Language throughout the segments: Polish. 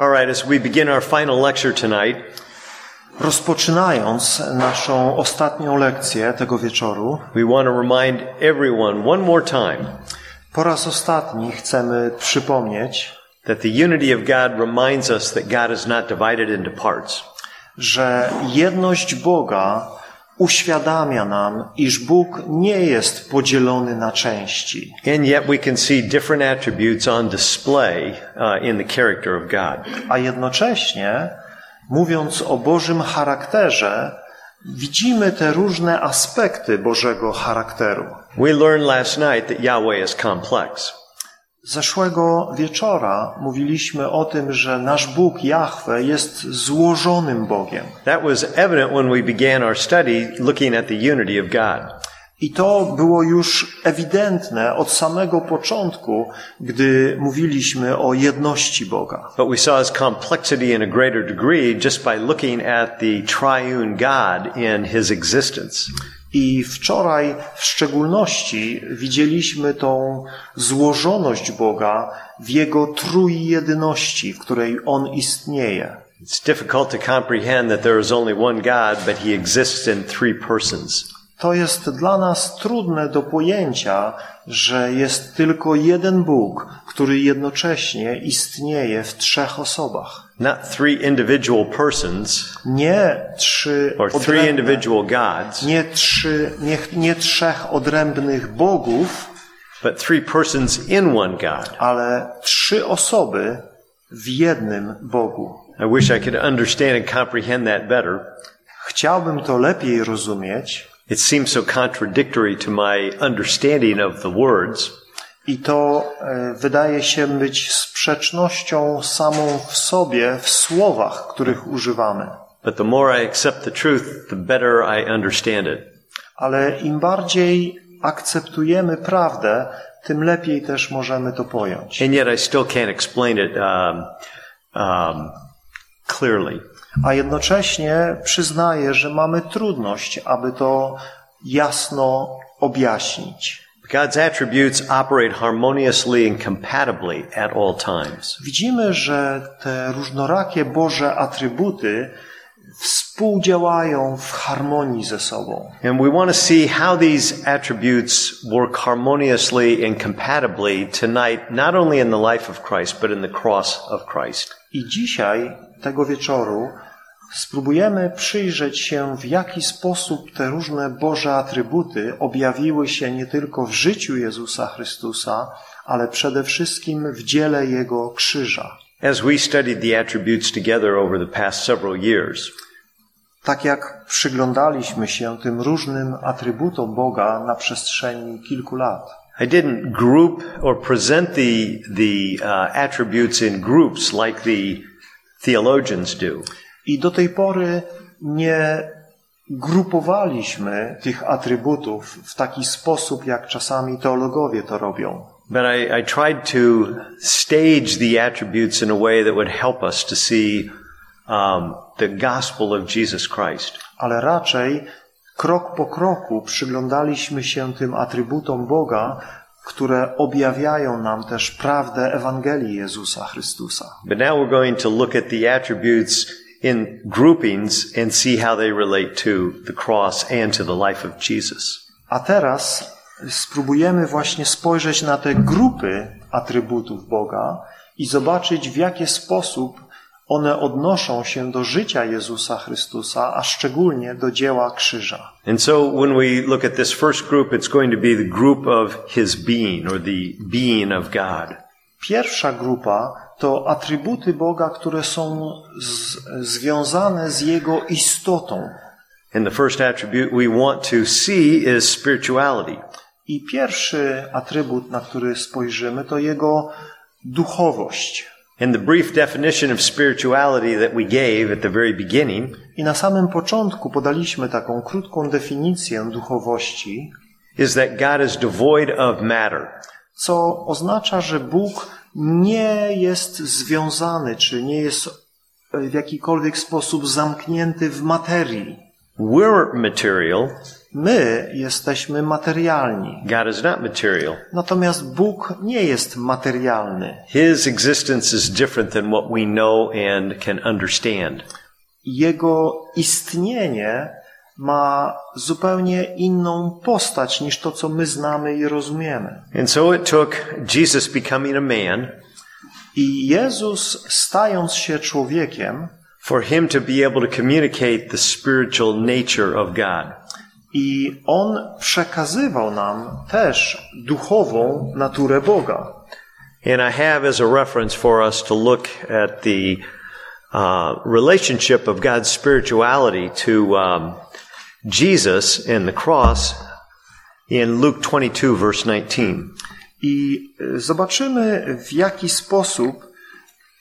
All right, as we begin our final lecture tonight, Rozpoczynając naszą ostatnią lekcję tego wieczoru, we want to remind everyone one more time po raz ostatni chcemy przypomnieć, that the unity of God reminds us that God is not divided into parts. że jedność Boga uświadamia nam, iż Bóg nie jest podzielony na części. And yet we can see different attributes on display uh, in the character of God. A jednocześnie, mówiąc o Bożym charakterze, widzimy te różne aspekty Bożego charakteru. We learned last night that Yahweh is complex. Zeszłego wieczora mówiliśmy o tym, że nasz Bóg Jahwe jest złożonym Bogiem. That was evident when we began our study looking at the unity of God. I to było już ewidentne od samego początku, gdy mówiliśmy o jedności Boga. But we saw his complexity in a greater degree just by looking at the triune God in his existence. I wczoraj w szczególności widzieliśmy tą złożoność Boga w Jego trójjedyności, w której On istnieje. It's difficult to comprehend that there is only one God, but he exists in three persons. To jest dla nas trudne do pojęcia, że jest tylko jeden Bóg, który jednocześnie istnieje w trzech osobach. Not three individual persons Nie trzy or three odrębne, individual gods, nie, trzy, nie, nie trzech odrębnych bogów, but three persons in one God. ale trzy osoby w jednym Bogu. I wish I could understand and comprehend that better. Chciałbym to lepiej rozumieć It seems so contradictory to my understanding of the words, i to e, wydaje się być sprzecznością samą w sobie w słowach, których używamy. but the more I accept the truth, the better I understand it. Ale im bardziej akceptujemy prawdę, tym lepiej też możemy to pojąć. And yet I still can't explain it um, um, clearly. A jednocześnie przyznaję, że mamy trudność, aby to jasno objaśnić. God's attributes operate harmoniously and compatibly at all times. Widzimy, że te różnorakie Boże atrybuty współdziałają w harmonii ze sobą. And we want to see how these attributes work harmoniously and compatibly tonight, not only in the life of Christ, but in the cross of Christ. I dzisiaj, tego wieczoru, spróbujemy przyjrzeć się, w jaki sposób te różne Boże atrybuty objawiły się nie tylko w życiu Jezusa Chrystusa, ale przede wszystkim w dziele Jego krzyża. As we studied the attributes together over the past several years, Tak jak przyglądaliśmy się tym różnym atrybutom Boga na przestrzeni kilku lat. I didn't group or present the, the uh, attributes in groups like the theologians do. I do tej pory nie grupowaliśmy tych atrybutów w taki sposób, jak czasami teologowie to robią. But I, I tried to stage the attributes in a way that would help us to see um, the gospel of Jesus Christ. Ale raczej krok po kroku przyglądaliśmy się tym atrybutom Boga, które objawiają nam też prawdę Ewangelii Jezusa Chrystusa. But now we're going to look at the attributes in groupings and see how they relate to the cross and to the life of Jesus. A teraz spróbujemy właśnie spojrzeć na te grupy atrybutów Boga i zobaczyć, w jaki sposób one odnoszą się do życia Jezusa Chrystusa, a szczególnie do dzieła krzyża. And so when we look at this first group, it's going to be the group of His being or the being of God. Pierwsza grupa to atrybuty Boga, które są z, związane z Jego istotą. And the first attribute we want to see is spirituality. I pierwszy atrybut, na który spojrzymy, to Jego duchowość. And the brief definition of spirituality that we gave at the very beginning I na samym początku podaliśmy taką krótką definicję duchowości, is that God is devoid of matter. Co oznacza, że Bóg nie jest związany, czy nie jest w jakikolwiek sposób zamknięty w materii. We're material My jesteśmy materialni, God is not material. natomiast Bóg nie jest materialny. His existence is different than what we know and can understand. Jego istnienie ma zupełnie inną postać niż to, co my znamy i rozumiemy. And so it took Jesus becoming a man I Jezus, stając się człowiekiem for him to be able to communicate the spiritual nature of God. i On przekazywał nam też duchową naturę Boga. And I have as a reference for us to look at the uh, relationship of God's spirituality to um, Jesus and the cross in Luke 22, verse 19. I zobaczymy, w jaki sposób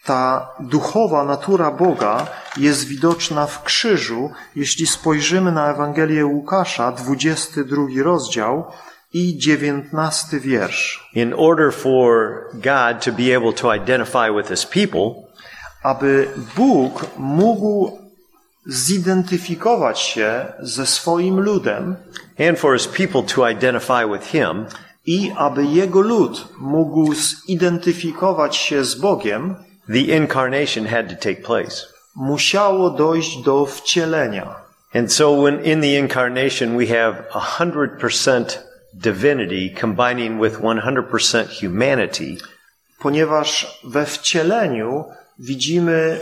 ta duchowa natura Boga jest widoczna w krzyżu, jeśli spojrzymy na Ewangelię Łukasza, 22 rozdział i 19 wiersz. In order for God to be able to identify with his people, Aby Bóg mógł zidentyfikować się ze swoim ludem and for his people to identify with him, i aby jego lud mógł zidentyfikować się z Bogiem, the incarnation had to take place. musiało dojść do wcielenia. And so when in the incarnation we have 100% divinity combining with 100% humanity, ponieważ we wcieleniu widzimy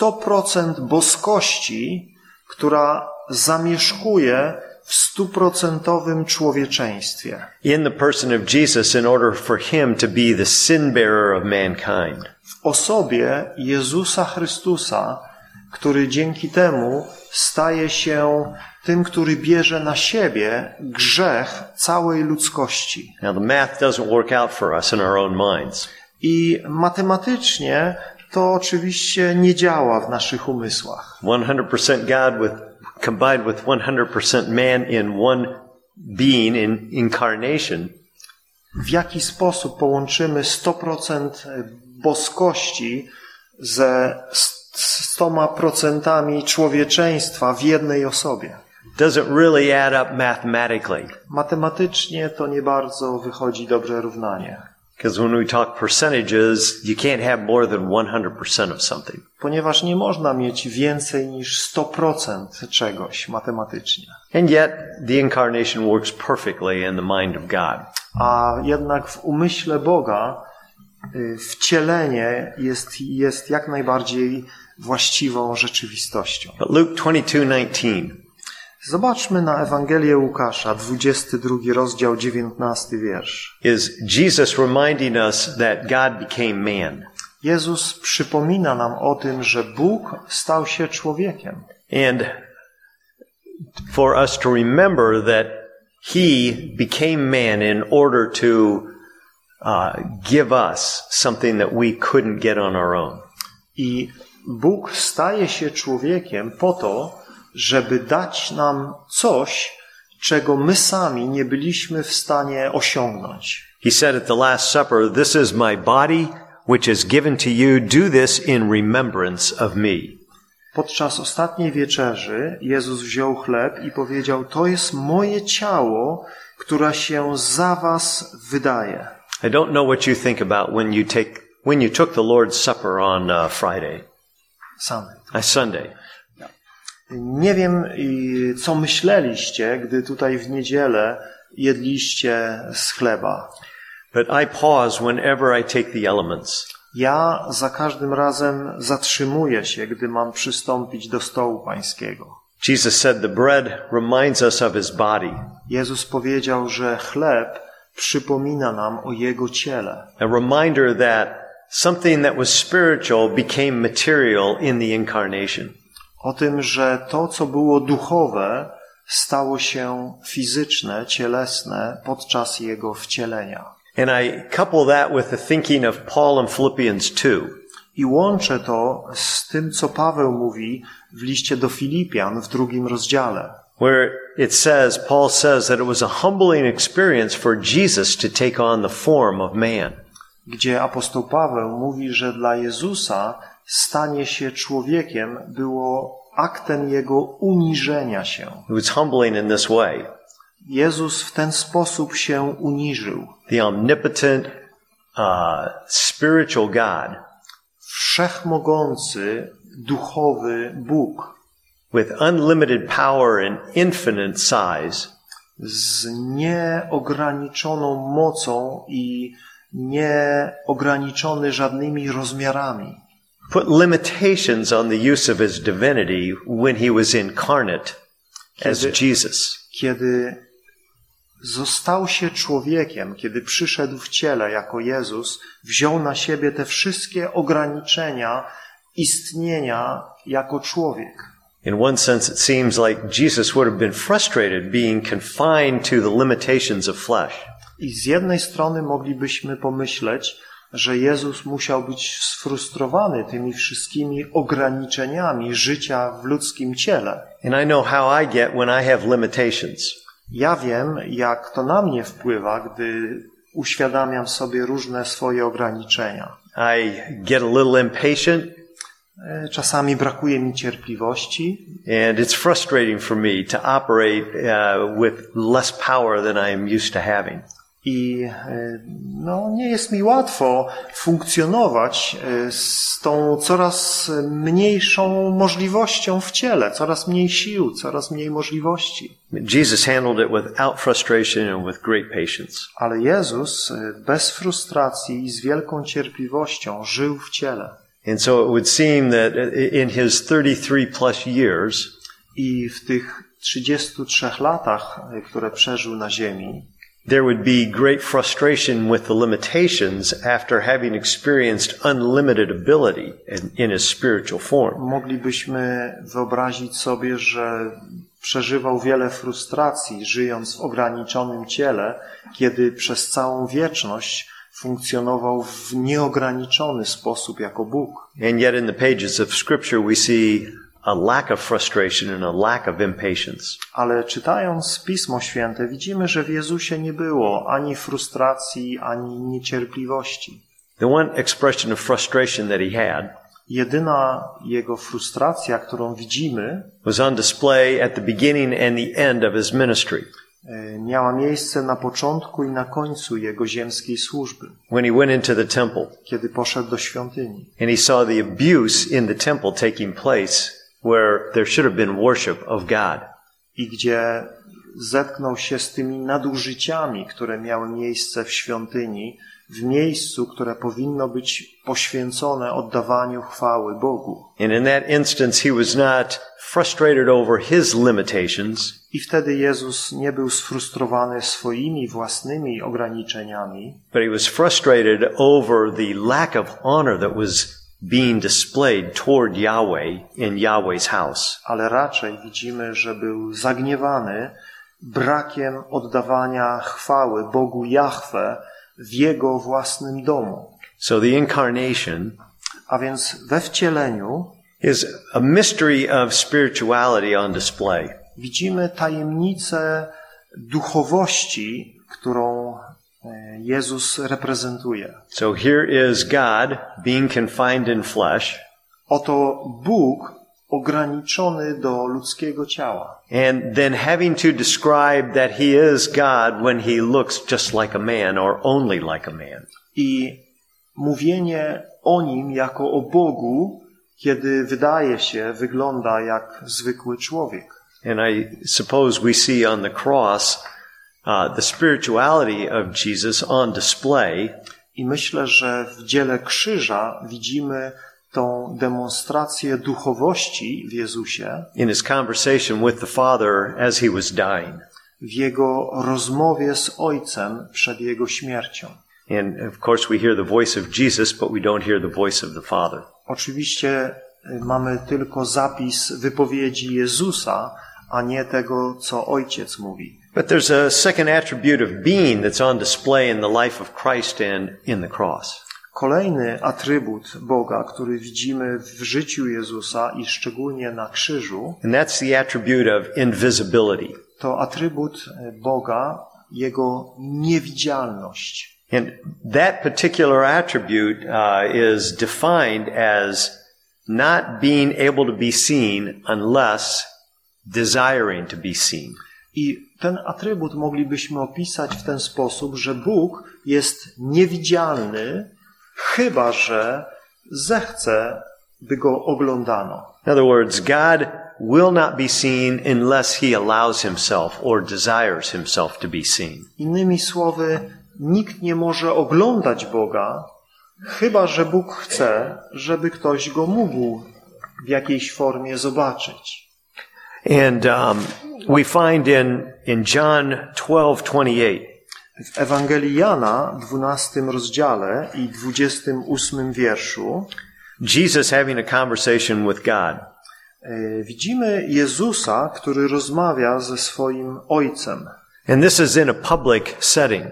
100% boskości, która zamieszkuje w stuprocentowym człowieczeństwie. in the person of Jesus in order for him to be the sin bearer of mankind. W osobie Jezusa Chrystusa, który dzięki temu staje się tym, który bierze na siebie grzech całej ludzkości. Now the math doesn't work out for us in our own minds. I matematycznie to oczywiście nie działa w naszych umysłach. 100% God with combined with 100% man in one being in incarnation w jaki sposób połączymy 100% boskości ze 100% człowieczeństwa w jednej osobie. doesn't really add up mathematically. Matematycznie to nie bardzo wychodzi dobrze równanie, Because when we talk percentages, you can't have more than 100% of something. ponieważ nie można mieć więcej niż 100% czegoś matematycznie. And yet, the incarnation works perfectly in the mind of God. A jednak w umyśle Boga y, wcielenie jest, jest jak najbardziej właściwą rzeczywistością. But Luke 22:19 Zobaczmy na Ewangelię Łukasza, 22 rozdział, 19 wiersz. is Jesus reminding us that God became man. Jezus przypomina nam o tym, że Bóg stał się człowiekiem. And for us to remember that he became man in order to uh, give us something that we couldn't get on our own. I Bóg staje się człowiekiem po to, żeby dać nam coś, czego my sami nie byliśmy w stanie osiągnąć. He said at the Last Supper, This is my body, which is given to you. Do this in remembrance of me. Podczas ostatniej wieczerzy Jezus wziął chleb i powiedział: To jest moje ciało, które się za was wydaje. I don't know what you think about when you take when you took the Lord's Supper on uh, Friday, Sam. uh, Sunday. Nie wiem, co myśleliście, gdy tutaj w niedzielę jedliście z chleba. But I pause whenever I take the elements. Ja za każdym razem zatrzymuję się, gdy mam przystąpić do stołu pańskiego. Jesus said the bread reminds us of his body, Jezus powiedział, że chleb przypomina nam o Jego ciele. a reminder that something that was spiritual became material in the incarnation. O tym, że to, co było duchowe, stało się fizyczne, cielesne podczas Jego wcielenia. And I couple that with the thinking of Paul in Philippians 2. I łączę to z tym, co Paweł mówi w liście do Filipian w drugim rozdziale, where it says, Paul says that it was a humbling experience for Jesus to take on the form of man. gdzie apostoł Paweł mówi, że dla Jezusa stanie się człowiekiem było aktem Jego uniżenia się. It was humbling in this way. Jezus w ten sposób się uniżył. The omnipotent, uh, spiritual God Wszechmogący, duchowy Bóg with unlimited power and infinite size z nieograniczoną mocą i nieograniczony żadnymi rozmiarami. Put limitations on the use of his divinity when he was incarnate as Kiedy- Jesus. Kiedy został się człowiekiem, kiedy przyszedł w ciele jako Jezus, wziął na siebie te wszystkie ograniczenia istnienia jako człowiek. In one sense, it seems like Jesus would have been frustrated being confined to the limitations of flesh. I z jednej strony moglibyśmy pomyśleć, że Jezus musiał być sfrustrowany tymi wszystkimi ograniczeniami życia w ludzkim ciele. And I know how I get when I have limitations. Ja wiem, jak to na mnie wpływa, gdy uświadamiam sobie różne swoje ograniczenia. I get a little impatient E, Czasami brakuje mi cierpliwości and it's frustrating for me to operate uh, with less power than I am used to having. I e, no, nie jest mi łatwo funkcjonować e, z tą coraz mniejszą możliwością w ciele, coraz mniej sił, coraz mniej możliwości. Jesus handled it without frustration and with great patience. Ale Jezus e, bez frustracji i z wielką cierpliwością żył w ciele. And so it would seem that in his 33 plus years, I w tych 33 latach, które przeżył na ziemi, there would be great frustration with the limitations after having experienced unlimited ability in, in his spiritual form. moglibyśmy wyobrazić sobie, że przeżywał wiele frustracji, żyjąc w ograniczonym ciele, kiedy przez całą wieczność funkcjonował w nieograniczony sposób jako Bóg. And yet in the pages of scripture we see a lack of frustration and a lack of impatience. Ale czytając Pismo Święte widzimy, że w Jezusie nie było ani frustracji, ani niecierpliwości. The one expression of frustration that he had Jedyna jego frustracja, którą widzimy, was on display at the beginning and the end of his ministry. e, miała miejsce na początku i na końcu jego ziemskiej służby, When he went into the temple kiedy poszedł do świątyni. and he saw the abuse in the temple taking place where there should have been worship of God. i gdzie zetknął się z tymi nadużyciami, które miały miejsce w świątyni, w miejscu, które powinno być poświęcone oddawaniu chwały Bogu. And in that instance, he was not frustrated over his limitations, I wtedy Jezus nie był sfrustrowany swoimi własnymi ograniczeniami, but he was frustrated over the lack of honor that was being displayed toward Yahweh in Yahweh's house. ale raczej widzimy, że był zagniewany brakiem oddawania chwały Bogu Jahwe w jego własnym domu. So the incarnation A więc we wcieleniu is a mystery of spirituality on display. widzimy tajemnicę duchowości, którą Jezus reprezentuje. So here is God being confined in flesh, Oto Bóg ograniczony do ludzkiego ciała. and then having to describe that he is God when he looks just like a man or only like a man. I mówienie o nim jako o Bogu, kiedy wydaje się, wygląda jak zwykły człowiek. And I suppose we see on the cross uh, the spirituality of Jesus on display I myślę, że w dziele krzyża widzimy tą demonstrację duchowości w Jezusie, in his conversation with the Father as he was dying. w jego rozmowie z Ojcem przed jego śmiercią. And of course, we hear the voice of Jesus, but we don't hear the voice of the Father. Oczywiście y, mamy tylko zapis wypowiedzi Jezusa, a nie tego, co Ojciec mówi. But there's a second attribute of being that's on display in the life of Christ and in the cross. Kolejny atrybut Boga, który widzimy w życiu Jezusa i szczególnie na krzyżu, And that's the attribute of invisibility. to atrybut Boga, Jego niewidzialność. And that particular attribute uh, is defined as not being able to be seen unless desiring to be seen. I ten atrybut moglibyśmy opisać w ten sposób, że Bóg jest niewidzialny, chyba że zechce, by go oglądano. In other words, God will not be seen unless he allows himself or desires himself to be seen. Innymi słowy, nikt nie może oglądać Boga, chyba że Bóg chce, żeby ktoś go mógł w jakiejś formie zobaczyć. And um, we find in, in John 12:28 W Ewangelii Jana, 12 rozdziale i 28 wierszu, Jesus having a conversation with God. e, widzimy Jezusa, który rozmawia ze swoim Ojcem. And this is in a public setting.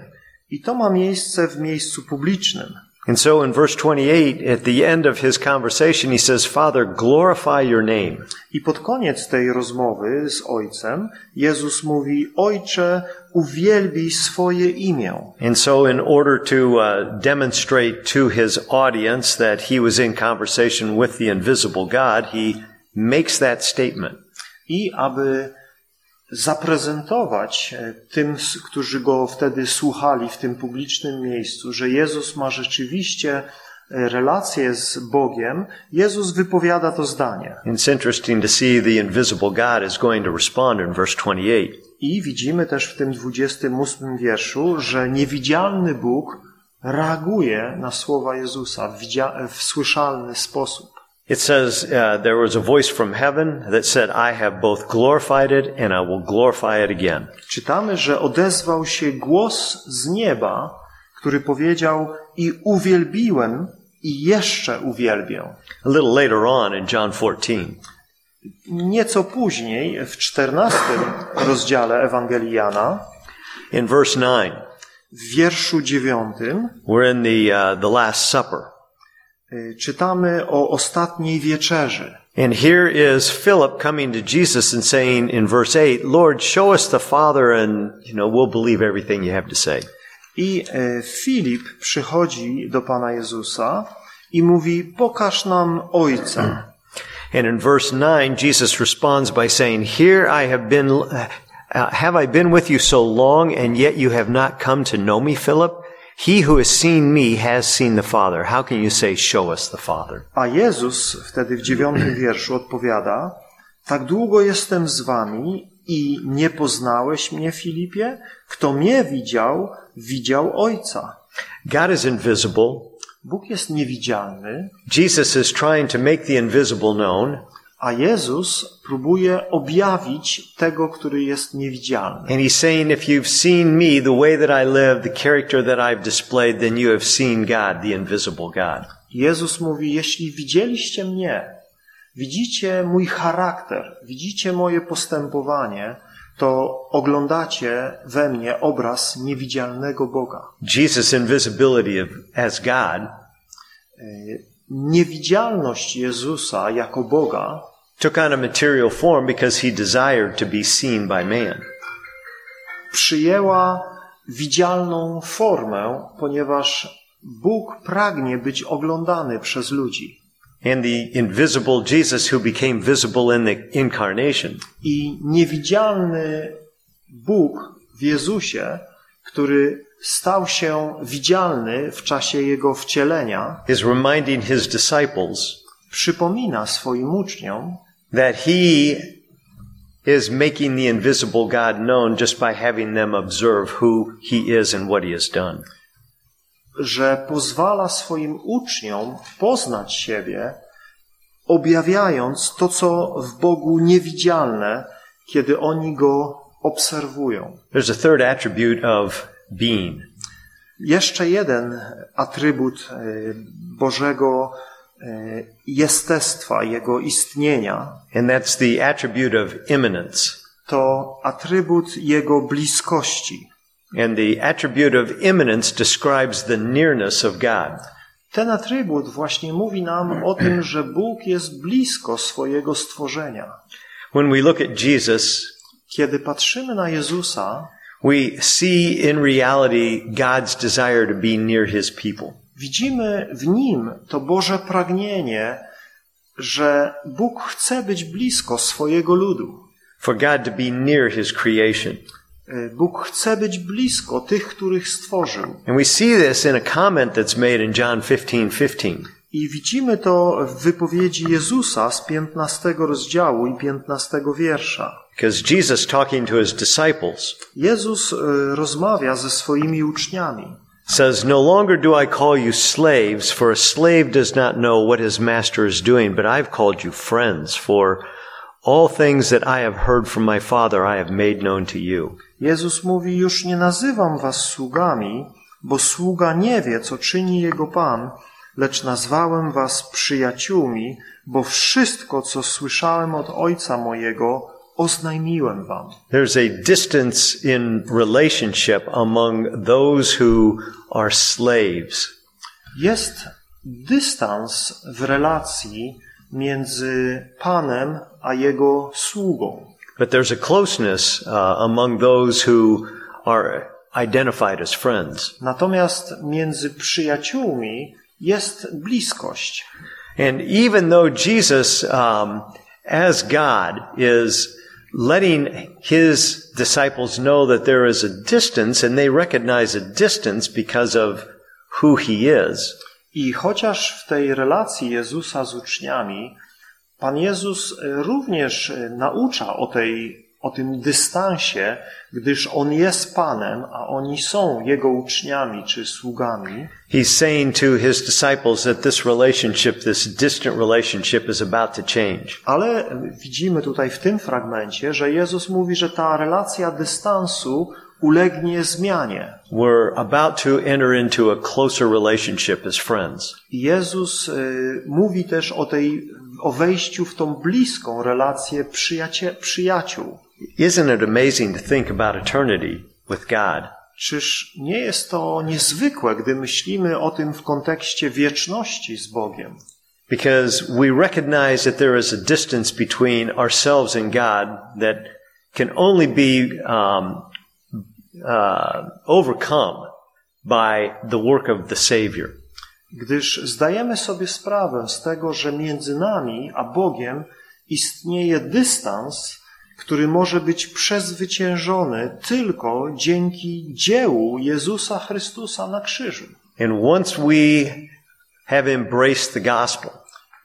I to ma miejsce w miejscu publicznym. And so in verse 28, at the end of his conversation, he says, Father, glorify your name. I pod koniec tej rozmowy z Ojcem Jezus mówi: Ojcze, uwielbij swoje imię. And so in order to uh, demonstrate to his audience that he was in conversation with the invisible God, he makes that statement. I aby zaprezentować e, tym, którzy go wtedy słuchali w tym publicznym miejscu, że Jezus ma rzeczywiście e, relację z Bogiem, Jezus wypowiada to zdanie. It's interesting to see the invisible God is going to respond in verse 28. I widzimy też w tym 28 wierszu, że niewidzialny Bóg reaguje na słowa Jezusa w słyszalny sposób. It says, uh, There was a voice from heaven that said, I have both glorified it and I will glorify it again. Czytamy, że odezwał się głos z nieba, który powiedział: I uwielbiłem, i jeszcze uwielbię. A little later on in John 14, Nieco później, w 14 rozdziale Ewangelii Jana, in verse 9, w wierszu 9, we're in the, uh, the Last Supper. Czytamy o ostatniej wieczerzy. And here is Philip coming to Jesus and saying in verse 8, Lord, show us the Father and, you know, we'll believe everything you have to say. I Filip przychodzi do Pana Jezusa i mówi: Pokaż nam Ojca. And in verse 9, Jesus responds by saying, Here I have been, uh, have I been with you so long and yet you have not come to know me, Philip? He who has seen me has seen the Father. How can you say, show us the Father? A Jezus wtedy w dziewiątym wierszu odpowiada: Tak długo jestem z wami i nie poznałeś mnie, Filipie? Kto mnie widział, widział Ojca. God is invisible. Bóg jest niewidzialny, Jesus is trying to make the invisible known. A Jezus próbuje objawić tego, który jest niewidzialny. And he's saying, if you've seen me, the way that I live, the character that I've displayed, then you have seen God, the invisible God. Jezus mówi: Jeśli widzieliście mnie, widzicie mój charakter, widzicie moje postępowanie, to oglądacie we mnie obraz niewidzialnego Boga. Jesus' invisibility of, as God Niewidzialność Jezusa jako Boga took on a material form because he desired to be seen by man. przyjęła widzialną formę, ponieważ Bóg pragnie być oglądany przez ludzi. And the invisible Jesus who became visible in the incarnation I niewidzialny Bóg w Jezusie, który stał się widzialny w czasie Jego wcielenia, is reminding his disciples przypomina swoim uczniom, that he is making the invisible God known just by having them observe who he is and what he has done. że pozwala swoim uczniom poznać siebie, objawiając to, co w Bogu niewidzialne, kiedy oni go obserwują. There's a third attribute of being. Jeszcze jeden atrybut e, Bożego e, jestestwa, Jego istnienia, And that's the attribute of immanence. to atrybut Jego bliskości. And the attribute of immanence describes the nearness of God. Ten atrybut właśnie mówi nam o tym, że Bóg jest blisko swojego stworzenia. When we look at Jesus, Kiedy patrzymy na Jezusa, we see in reality God's desire to be near his people. widzimy w nim to Boże pragnienie, że Bóg chce być blisko swojego ludu. for God to be near his creation. Bóg chce być blisko tych, których stworzył. And we see this in a comment that's made in John 15 15. I widzimy to w wypowiedzi Jezusa z 15 rozdziału i 15 wiersza. Because Jesus, talking to his disciples, Jezus y, rozmawia ze swoimi uczniami. says, No longer do I call you slaves, for a slave does not know what his master is doing, but I've called you friends, for all things that I have heard from my Father I have made known to you. Jezus mówi: Już nie nazywam was sługami, bo sługa nie wie, co czyni jego pan, lecz nazwałem was przyjaciółmi, bo wszystko, co słyszałem od ojca mojego, oznajmiłem wam. There's a distance in relationship among those who are slaves. Jest dystans w relacji między panem a jego sługą. But there's a closeness uh, among those who are identified as friends. Natomiast między przyjaciółmi jest bliskość. And even though Jesus, um, as God, is letting his disciples know that there is a distance, and they recognize a distance because of who he is, I chociaż w tej relacji Jezusa z uczniami, Pan Jezus e, również e, naucza o, tej, o tym dystansie, gdyż On jest Panem, a oni są Jego uczniami czy sługami. he's saying to his disciples that this relationship, this distant relationship, is about to change. Ale widzimy tutaj w tym fragmencie, że Jezus mówi, że ta relacja dystansu ulegnie zmianie. We're about to enter into a closer relationship as friends. Jezus y, mówi też o tej, o wejściu w tą bliską relację przyjacie, przyjaciół. Isn't it amazing to think about eternity with God? Czyż nie jest to niezwykłe, gdy myślimy o tym w kontekście wieczności z Bogiem? Because we recognize that there is a distance between ourselves and God that can only be um, uh, overcome by the work of the Savior. Gdyż zdajemy sobie sprawę z tego, że między nami a Bogiem istnieje dystans, który może być przezwyciężony tylko dzięki dziełu Jezusa Chrystusa na krzyżu. And once we have embraced the gospel,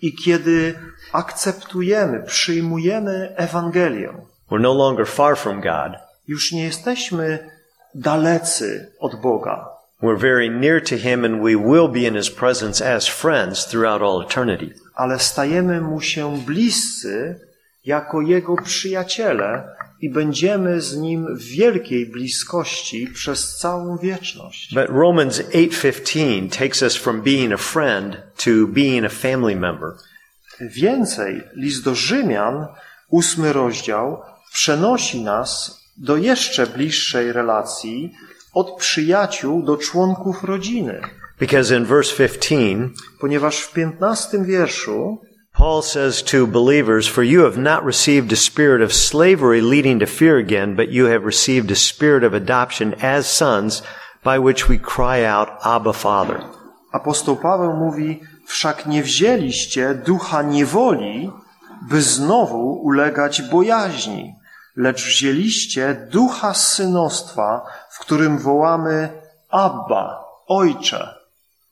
I kiedy akceptujemy, przyjmujemy Ewangelię, we're no longer far from God. już nie jesteśmy dalecy od Boga, We're very near to Him and we will be in His presence as friends throughout all eternity. ale stajemy Mu się bliscy jako Jego przyjaciele i będziemy z Nim w wielkiej bliskości przez całą wieczność. But Romans 8:15 takes us from being a friend to being a family member. Więcej, list do Rzymian, ósmy rozdział, przenosi nas do jeszcze bliższej relacji od przyjaciół do członków rodziny. Because in verse 15, Ponieważ w piętnastym wierszu Paul says to believers, For you have not received a spirit of slavery leading to fear again, but you have received a spirit of adoption as sons, by which we cry out, Abba, Father. apostoł Paweł mówi, wszak nie wzięliście ducha niewoli, by znowu ulegać bojaźni, lecz wzięliście ducha synostwa, w którym wołamy Abba, Ojcze.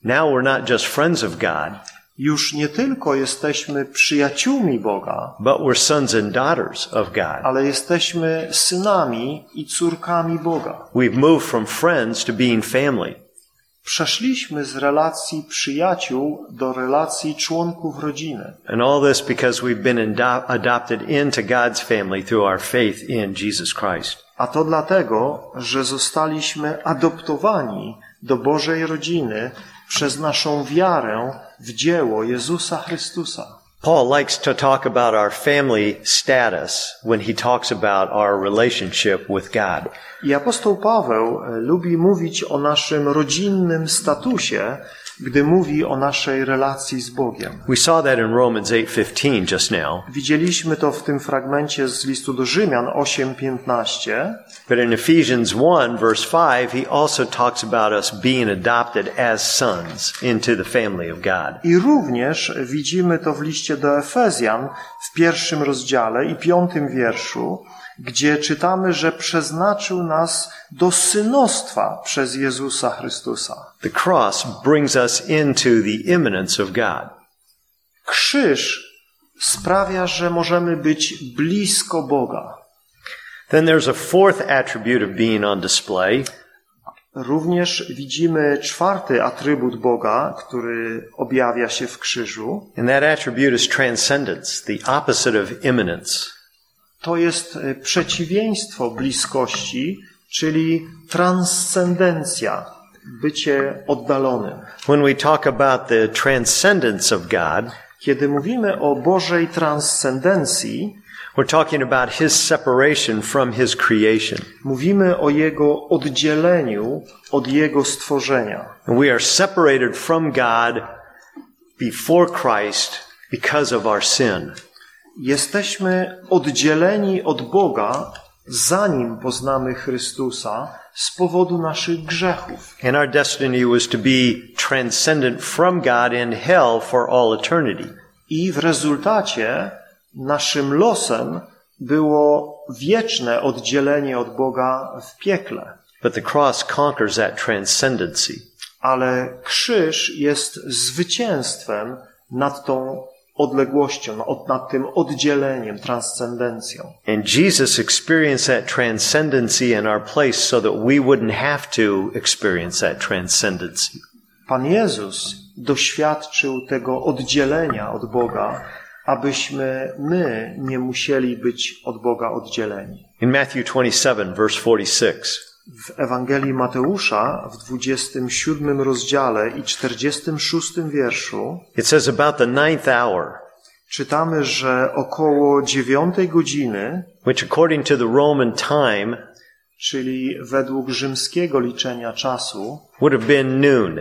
Now we're not just friends of God, Już nie tylko jesteśmy przyjaciółmi Boga, but we're sons and daughters of God. ale jesteśmy synami i córkami Boga. We've moved from friends to being family. Przeszliśmy z relacji przyjaciół do relacji członków rodziny. And all this because we've been ado- adopted into God's family through our faith in Jesus Christ. A to dlatego, że zostaliśmy adoptowani do Bożej rodziny przez naszą wiarę w dzieło Jezusa Chrystusa. Paul likes to talk about our family status when he talks about our relationship with God. I apostoł Paweł e, lubi mówić o naszym rodzinnym statusie, gdy mówi o naszej relacji z Bogiem. We saw that in Romans 8:15 just now, Widzieliśmy to w tym fragmencie z listu do Rzymian 8:15, but in Ephesians 1 verse 5, he also talks about us being adopted as sons into the family of God. I również widzimy to w liście do Efezjan w pierwszym rozdziale i piątym wierszu, gdzie czytamy, że przeznaczył nas do synostwa przez Jezusa Chrystusa. The cross brings us into the immanence of God. Krzyż sprawia, że możemy być blisko Boga. Then there's a fourth attribute of being on display, Również widzimy czwarty atrybut Boga, który objawia się w krzyżu. and that attribute is transcendence, the opposite of immanence. To jest e, przeciwieństwo bliskości, czyli transcendencja, bycie oddalonym. When we talk about the transcendence of God, Kiedy mówimy o Bożej transcendencji, we're talking about His separation from His creation. mówimy o Jego oddzieleniu od Jego stworzenia. And we are separated from God before Christ because of our sin. Jesteśmy oddzieleni od Boga, zanim poznamy Chrystusa, z powodu naszych grzechów. And our destiny was to be transcendent from God in hell for all eternity. I w rezultacie naszym losem było wieczne oddzielenie od Boga w piekle. But the cross conquers that transcendency. Ale krzyż jest zwycięstwem nad tą odległością, nad- nad tym oddzieleniem, transcendencją. And Jesus experienced that transcendency in our place so that we wouldn't have to experience that transcendency. Pan Jezus doświadczył tego oddzielenia od Boga, abyśmy my nie musieli być od Boga oddzieleni. In Matthew 27, verse 46, W Ewangelii Mateusza w 27 rozdziale i 46 wierszu it says about the ninth hour, czytamy, że około dziewiątej godziny, which according to the Roman time czyli według rzymskiego liczenia czasu, would have been noon,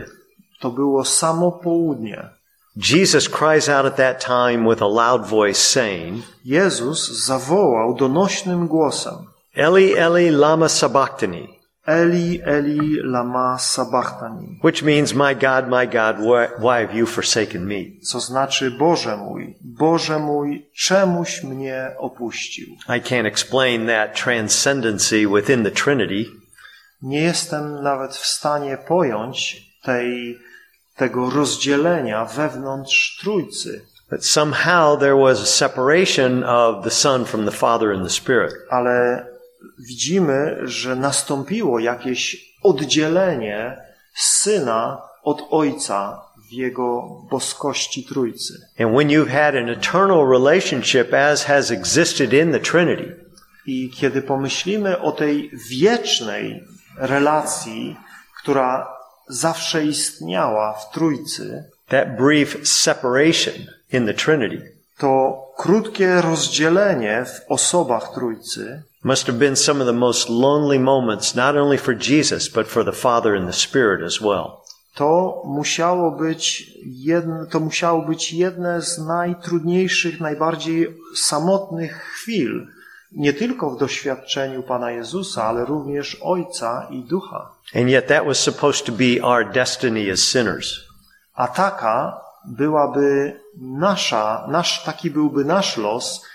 to było samo południe. Jesus cries out at that time with a loud voice saying, Jezus zawołał donośnym głosem Eli, Eli, lama sabachthani, Eli, Eli, lama sabachthani, which means, My God, my God, why, have you forsaken me? co znaczy Boże mój, Boże mój, czemuś mnie opuścił. I can't explain that transcendency within the Trinity, Nie jestem nawet w stanie pojąć tej, tego rozdzielenia wewnątrz Trójcy, but somehow there was a separation of the Son from the Father and the Spirit. ale widzimy, że nastąpiło jakieś oddzielenie Syna od Ojca w Jego boskości Trójcy. And when you've had an eternal relationship as has existed in the Trinity, I kiedy pomyślimy o tej wiecznej relacji, która zawsze istniała w Trójcy, that brief separation in the Trinity to krótkie rozdzielenie w osobach Trójcy must have been some of the most lonely moments, not only for Jesus, but for the Father and the Spirit as well. to musiało być jedno, to musiało być jedne z najtrudniejszych, najbardziej samotnych chwil, nie tylko w doświadczeniu Pana Jezusa, ale również Ojca i Ducha. And yet that was supposed to be our destiny as sinners. A taka byłaby nasza, nasz, taki byłby nasz los,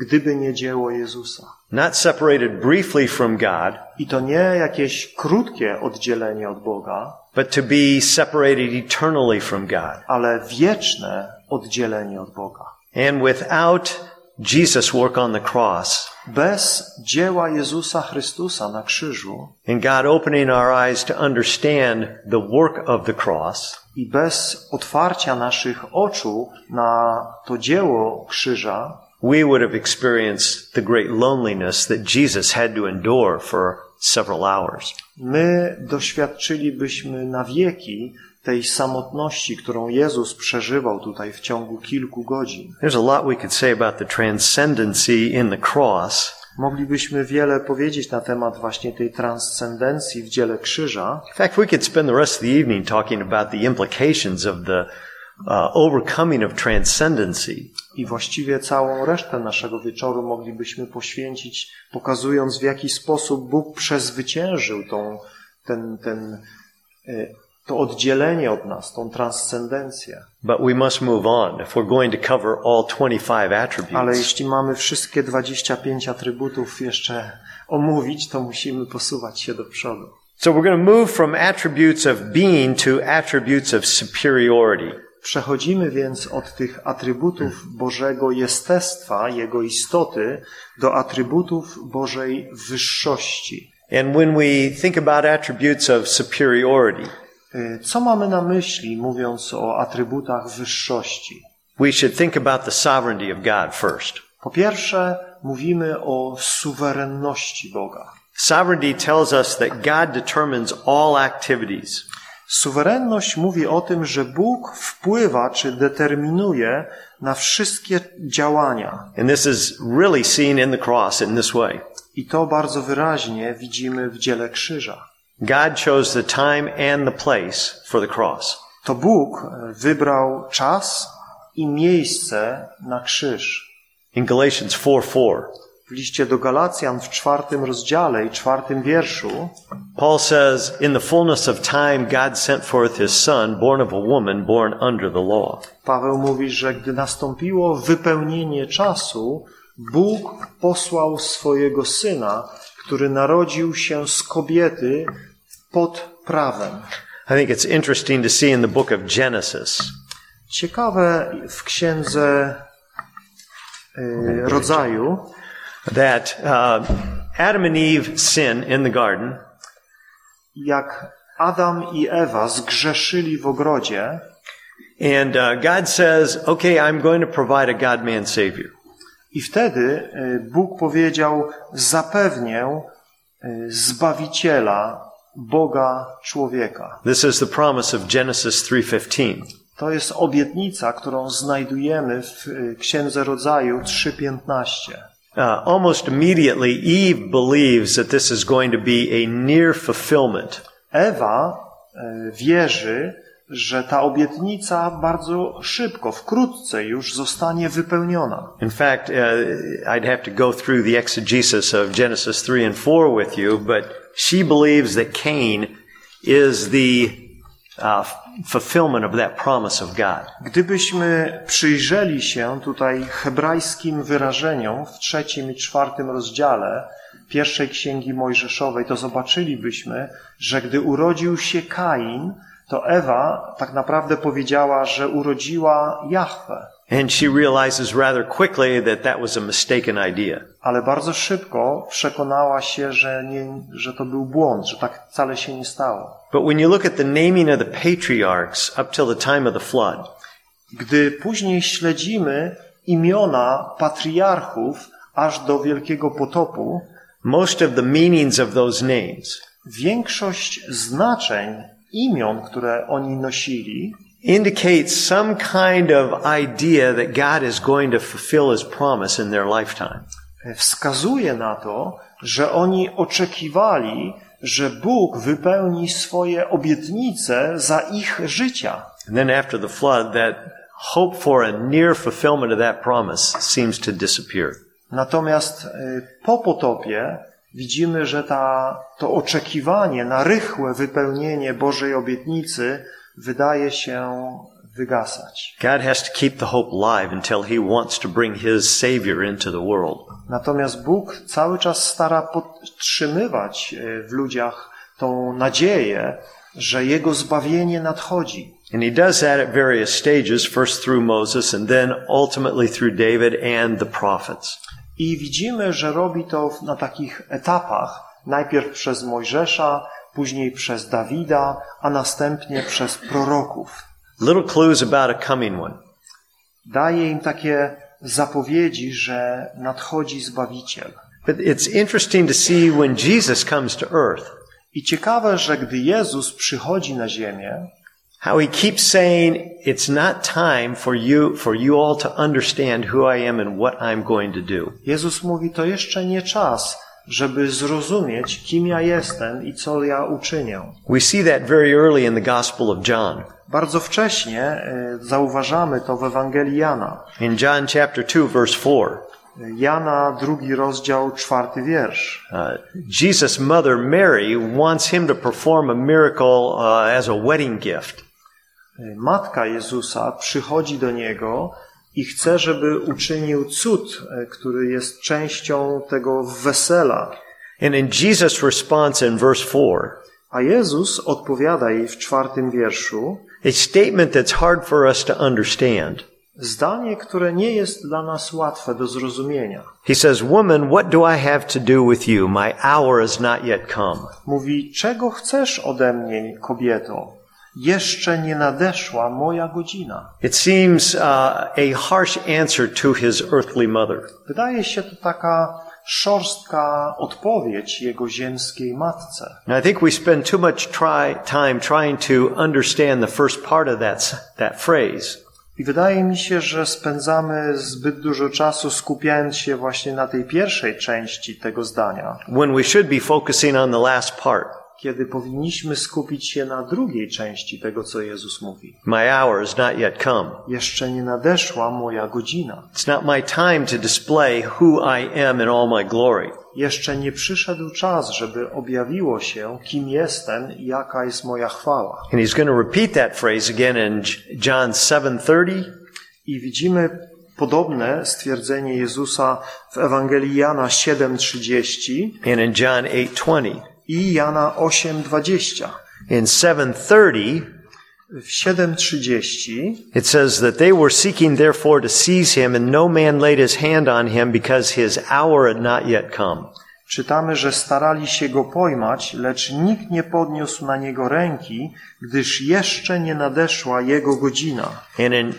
gdyby nie dzieło Jezusa. Not separated briefly from God, I to nie jakieś krótkie oddzielenie od Boga, but to be separated eternally from God. ale wieczne oddzielenie od Boga. And without Jesus' work on the cross Bez dzieła Jezusa Chrystusa na krzyżu and God opening our eyes to understand the work of the cross, i bez otwarcia naszych oczu na to dzieło krzyża, we would have experienced the great loneliness that Jesus had to endure for several hours. my doświadczylibyśmy na wieki tej samotności, którą Jezus przeżywał tutaj w ciągu kilku godzin. There's a lot we could say about the transcendency in the cross. Moglibyśmy wiele powiedzieć na temat właśnie tej transcendencji w dziele krzyża. In fact, we could spend the rest of the evening talking about the implications of the uh, overcoming of transcendency. I właściwie całą resztę naszego wieczoru moglibyśmy poświęcić, pokazując w jaki sposób Bóg przezwyciężył tą, ten, ten e, to oddzielenie od nas, tą transcendencję. But we must move on if we're going to cover all 25 Ale jeśli mamy wszystkie 25 atrybutów jeszcze omówić, to musimy posuwać się do przodu. So we're going to move from attributes of being to attributes of superiority. Przechodzimy więc od tych atrybutów Bożego jestestwa, Jego istoty, do atrybutów Bożej wyższości. And when we think about attributes of superiority, Y, Co mamy na myśli, mówiąc o atrybutach wyższości? we should think about the sovereignty of God first. Po pierwsze, mówimy o suwerenności Boga. Sovereignty tells us that God determines all activities. Suwerenność mówi o tym, że Bóg wpływa czy determinuje na wszystkie działania. And this is really seen in the cross in this way. I to bardzo wyraźnie widzimy w dziele krzyża. God chose the time and the place for the cross. To Bóg e, wybrał czas i miejsce na krzyż. In Galatians 4 4, W liście do Galacjan w czwartym rozdziale i czwartym wierszu Paul says, In the fullness of time, God sent forth his son, born of a woman, born under the law. Paweł mówi, że gdy nastąpiło wypełnienie czasu, Bóg posłał swojego syna, który narodził się z kobiety pod prawem. I think it's interesting to see in the book of Genesis Ciekawe w księdze y, rodzaju, that uh, Adam and Eve sin in the garden, jak Adam i Ewa zgrzeszyli w ogrodzie and uh, God says, Okay, I'm going to provide a God man Savior. i wtedy y, Bóg powiedział, zapewnię y, Zbawiciela, Boga człowieka. This is the promise of Genesis 3:15. To jest obietnica, którą znajdujemy w y, Księdze Rodzaju 3.15. Uh, almost immediately, Eve believes that this is going to be a near fulfillment. Ewa wierzy, że ta obietnica bardzo szybko, wkrótce już zostanie wypełniona. In fact, uh, I'd have to go through the exegesis of Genesis 3 and 4 with you, but she believes that Cain is the uh, fulfillment of that promise of God. Gdybyśmy przyjrzeli się tutaj hebrajskim wyrażeniom w trzecim i czwartym rozdziale pierwszej księgi Mojżeszowej, to zobaczylibyśmy, że gdy urodził się Kain, to Ewa tak naprawdę powiedziała, że urodziła Jahwe. And she realizes rather quickly that that was a mistaken idea. Ale bardzo szybko przekonała się, że, nie, że to był błąd, że tak wcale się nie stało. But when you look at the naming of the patriarchs up till the time of the flood, Gdy później śledzimy imiona patriarchów aż do Wielkiego Potopu, most of the meanings of those names większość znaczeń imion, które oni nosili, indicate some kind of idea that God is going to fulfill his promise in their lifetime. wskazuje na to, że oni oczekiwali, że Bóg wypełni swoje obietnice za ich życia. And then after the flood, that hope for a near fulfillment of that promise seems to disappear. Natomiast y, po potopie widzimy, że ta, to oczekiwanie na rychłe wypełnienie Bożej obietnicy wydaje się wygasać. God has to keep the hope alive until he wants to bring his Savior into the world. Natomiast Bóg cały czas stara podtrzymywać y, w ludziach tą nadzieję, że Jego zbawienie nadchodzi. And he does that at various stages, first through Moses and then ultimately through David and the prophets. I widzimy, że robi to na takich etapach. Najpierw przez Mojżesza, później przez Dawida, a następnie przez proroków. Little clues about a coming one. Daje im takie zapowiedzi, że nadchodzi Zbawiciel. But it's interesting to see when Jesus comes to earth, I ciekawe, że gdy Jezus przychodzi na ziemię, how he keeps saying, it's not time for you, for you all to understand who I am and what I'm going to do. Jezus mówi, to jeszcze nie czas, żeby zrozumieć, kim ja jestem i co ja uczynię. We see that very early in the Gospel of John. Bardzo wcześnie e, zauważamy to w Ewangelii Jana. In John chapter 2 verse 4, Jana, drugi rozdział, czwarty wiersz. Uh, Jesus' mother Mary wants him to perform a miracle uh, as a wedding gift. Matka Jezusa przychodzi do Niego i chce, żeby uczynił cud, e, który jest częścią tego wesela. And in Jesus' response in verse 4, A Jezus odpowiada jej w czwartym wierszu a statement that's hard for us to understand. zdanie, które nie jest dla nas łatwe do zrozumienia. He says, Woman, what do I have to do with you? My hour has not yet come. Mówi, czego chcesz ode mnie, kobieto? Jeszcze nie nadeszła moja godzina. It seems uh, a harsh answer to his earthly mother. Wydaje się to taka szorstka odpowiedź jego ziemskiej matce. And I think we spend too much try, time trying to understand the first part of that, that phrase. I wydaje mi się, że spędzamy zbyt dużo czasu skupiając się właśnie na tej pierwszej części tego zdania, when we should be focusing on the last part. Kiedy powinniśmy skupić się na drugiej części tego, co Jezus mówi. My hour has not yet come. Jeszcze nie nadeszła moja godzina. It's not my time to display who I am in all my glory. Jeszcze nie przyszedł czas, żeby objawiło się, kim jestem i jaka jest moja chwała. And he's going to repeat that phrase again in John 7:30 I widzimy podobne stwierdzenie Jezusa w Ewangelii Jana 7:30 and in John 8:20. I Jana 8:20. In 7:30 W 7:30 it says that they were seeking therefore to seize him and no man laid his hand on him because his hour had not yet come. czytamy, że starali się go pojmać, lecz nikt nie podniósł na niego ręki, gdyż jeszcze nie nadeszła jego godzina. And in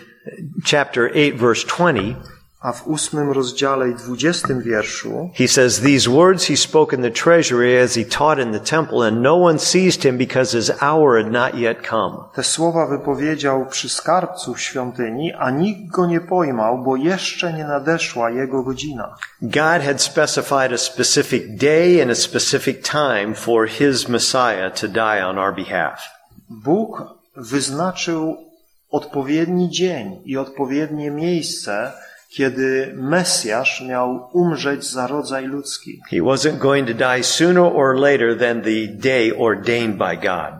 chapter 8 verse 20 A w ósmym rozdziale i dwudziestym wierszu He says, These words he spoke in the treasury as he taught in the temple, and no one seized him because his hour had not yet come. te słowa wypowiedział przy skarbcu w świątyni, a nikt go nie pojmał, bo jeszcze nie nadeszła jego godzina. God had specified a specific day and a specific time for his Messiah to die on our behalf. Bóg wyznaczył odpowiedni dzień i odpowiednie miejsce, kiedy Mesjasz miał umrzeć za rodzaj ludzki. He wasn't going to die sooner or later than the day ordained by God.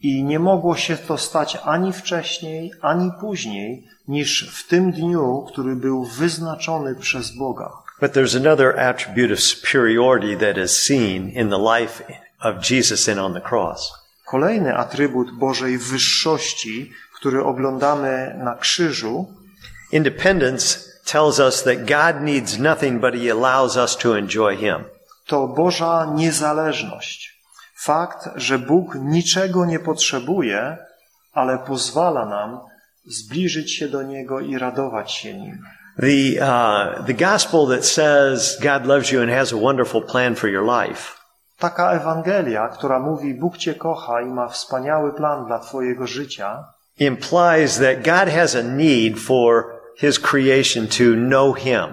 I nie mogło się to stać ani wcześniej, ani później, niż w tym dniu, który był wyznaczony przez Boga. But there's another attribute of superiority that is seen in the life of Jesus and on the cross. Kolejny atrybut Bożej wyższości, który oglądamy na krzyżu, Independence tells us that God needs nothing, but He allows us to enjoy Him. to Boża niezależność. Fakt, że Bóg niczego nie potrzebuje, ale pozwala nam zbliżyć się do Niego i radować się Nim. The, uh, the gospel that says God loves you and has a wonderful plan for your life Taka Ewangelia, która mówi Bóg Cię kocha i ma wspaniały plan dla Twojego życia, implies that God has a need for His creation to know Him.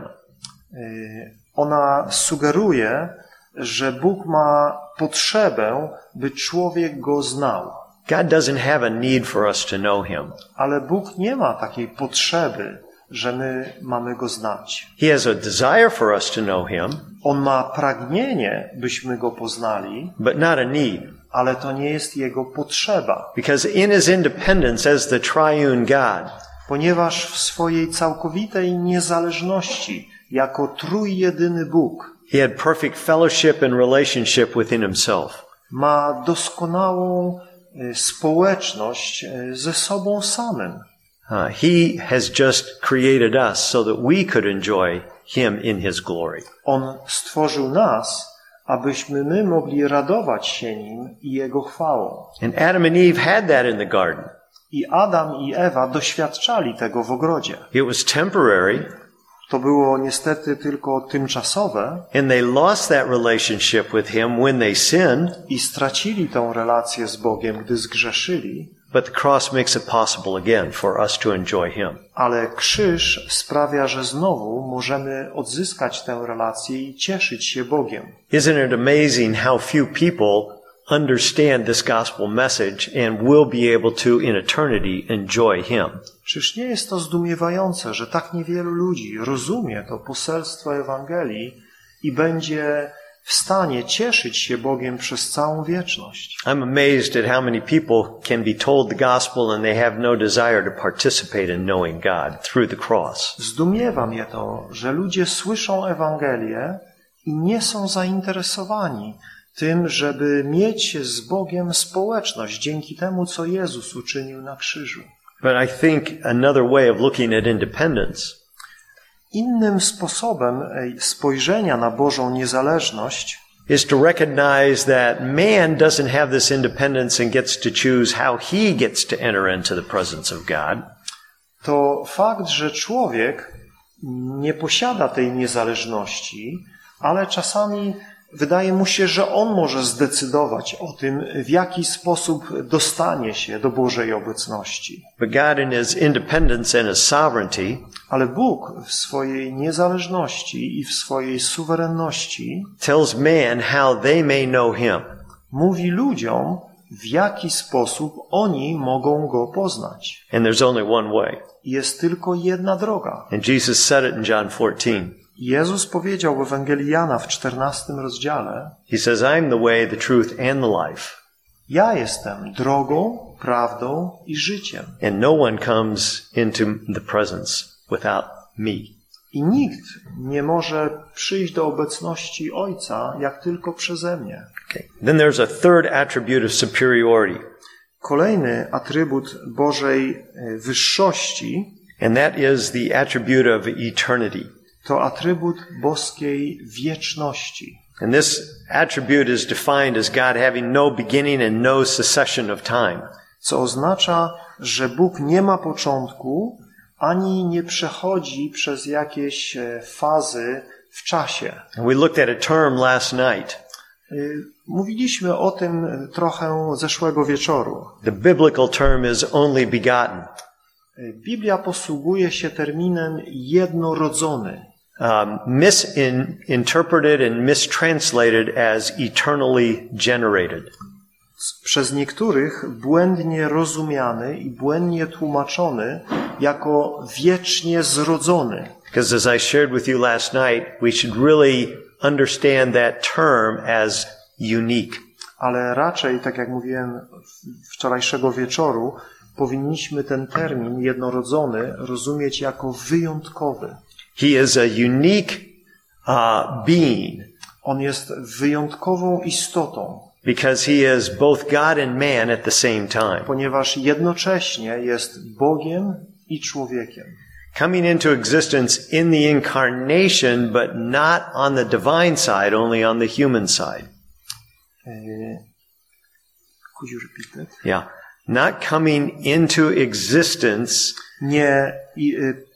y, ona sugeruje, że Bóg ma potrzebę, by człowiek Go znał. God doesn't have a need for us to know Him. Ale Bóg nie ma takiej potrzeby, że my mamy Go znać. He has a desire for us to know Him, On ma pragnienie, byśmy Go poznali, but not a need. ale to nie jest Jego potrzeba, Because in His independence as the triune God, ponieważ w swojej całkowitej niezależności, jako trójjedyny Bóg, He had perfect fellowship and relationship within Himself. ma doskonałą y, społeczność y, ze sobą samym. Uh, he has just created us so that we could enjoy Him in His glory. On stworzył nas, abyśmy my mogli radować się Nim i Jego chwałą. And Adam and Eve had that in the garden. I Adam i Ewa doświadczali tego w ogrodzie. It was temporary, To było niestety tylko tymczasowe and they lost that relationship with Him when they sinned, i stracili tą relację z Bogiem, gdy zgrzeszyli, but the cross makes it possible again for us to enjoy Him. ale krzyż sprawia, że znowu możemy odzyskać tę relację i cieszyć się Bogiem. Isn't it amazing how few people understand this gospel message and will be able to in eternity enjoy Him? Czyż nie jest to zdumiewające, że tak niewielu ludzi rozumie to poselstwo Ewangelii i będzie w stanie cieszyć się Bogiem przez całą wieczność? I'm amazed at how many people can be told the gospel and they have no desire to participate in knowing God through the cross. Zdumiewa mnie to, że ludzie słyszą Ewangelię i nie są zainteresowani tym, żeby mieć z Bogiem społeczność dzięki temu, co Jezus uczynił na krzyżu. But I think another way of looking at independence Innym sposobem spojrzenia na Bożą niezależność is to recognize that man doesn't have this independence and gets to choose how he gets to enter into the presence of God. to fakt, że człowiek nie posiada tej niezależności, ale czasami wydaje mu się, że on może zdecydować o tym, w jaki sposób dostanie się do Bożej obecności. But God in his independence and his sovereignty Ale Bóg w swojej niezależności i w swojej suwerenności tells man how they may know him. mówi ludziom, w jaki sposób oni mogą go poznać. And there's only one way. Jest tylko jedna droga. And Jesus said it in John 14. Jezus powiedział w Ewangelii Jana w 14 rozdziale: He says, I'm the way, the truth, and the life. Ja jestem drogą, prawdą i życiem. And no one comes into the presence without me. I nikt nie może przyjść do obecności Ojca, jak tylko przeze mnie. Okay. Then there's a third attribute of superiority, Kolejny atrybut Bożej e, wyższości and that is the attribute of eternity. To atrybut boskiej wieczności. And this attribute is defined as God having no beginning and no succession of time. co oznacza, że Bóg nie ma początku, ani nie przechodzi przez jakieś e, fazy w czasie. And we looked at a term last night. Y, Mówiliśmy o tym trochę zeszłego wieczoru. The biblical term is only begotten. Y, Biblia posługuje się terminem jednorodzony, um, misinterpreted and mistranslated as eternally generated. przez niektórych błędnie rozumiany i błędnie tłumaczony jako wiecznie zrodzony. Because as I shared with you last night, we should really understand that term as unique. Ale raczej, tak jak mówiłem wczorajszego wieczoru, powinniśmy ten termin jednorodzony rozumieć jako wyjątkowy. He is a unique uh, being On jest wyjątkową istotą, because he is both God and man at the same time. ponieważ jednocześnie jest Bogiem i człowiekiem. Coming into existence in the incarnation, but not on the divine side, only on the human side. E, Could you repeat that? Yeah. Not coming into existence Nie, i, y,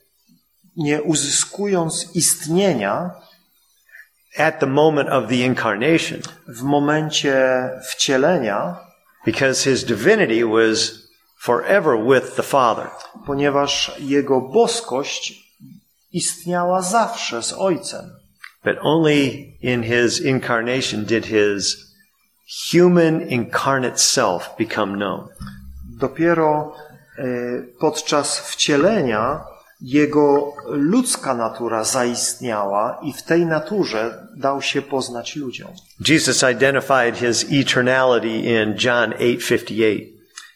nie uzyskując istnienia at the moment of the incarnation w momencie wcielenia, because his divinity was forever with the Father. ponieważ jego boskość istniała zawsze z Ojcem. But only in his incarnation did his human incarnate self become known. Dopiero e, podczas wcielenia jego ludzka natura zaistniała i w tej naturze dał się poznać ludziom. Jesus identified his eternality in John 8:58.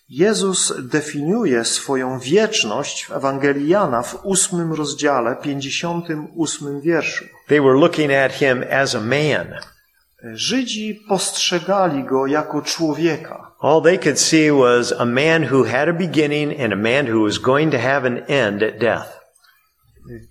Jezus definiuje swoją wieczność w Ewangelii Jana w ósmym rozdziale, 58 wierszu. They were looking at him as a man. Żydzi postrzegali go jako człowieka. All they could see was a man who had a beginning and a man who was going to have an end at death.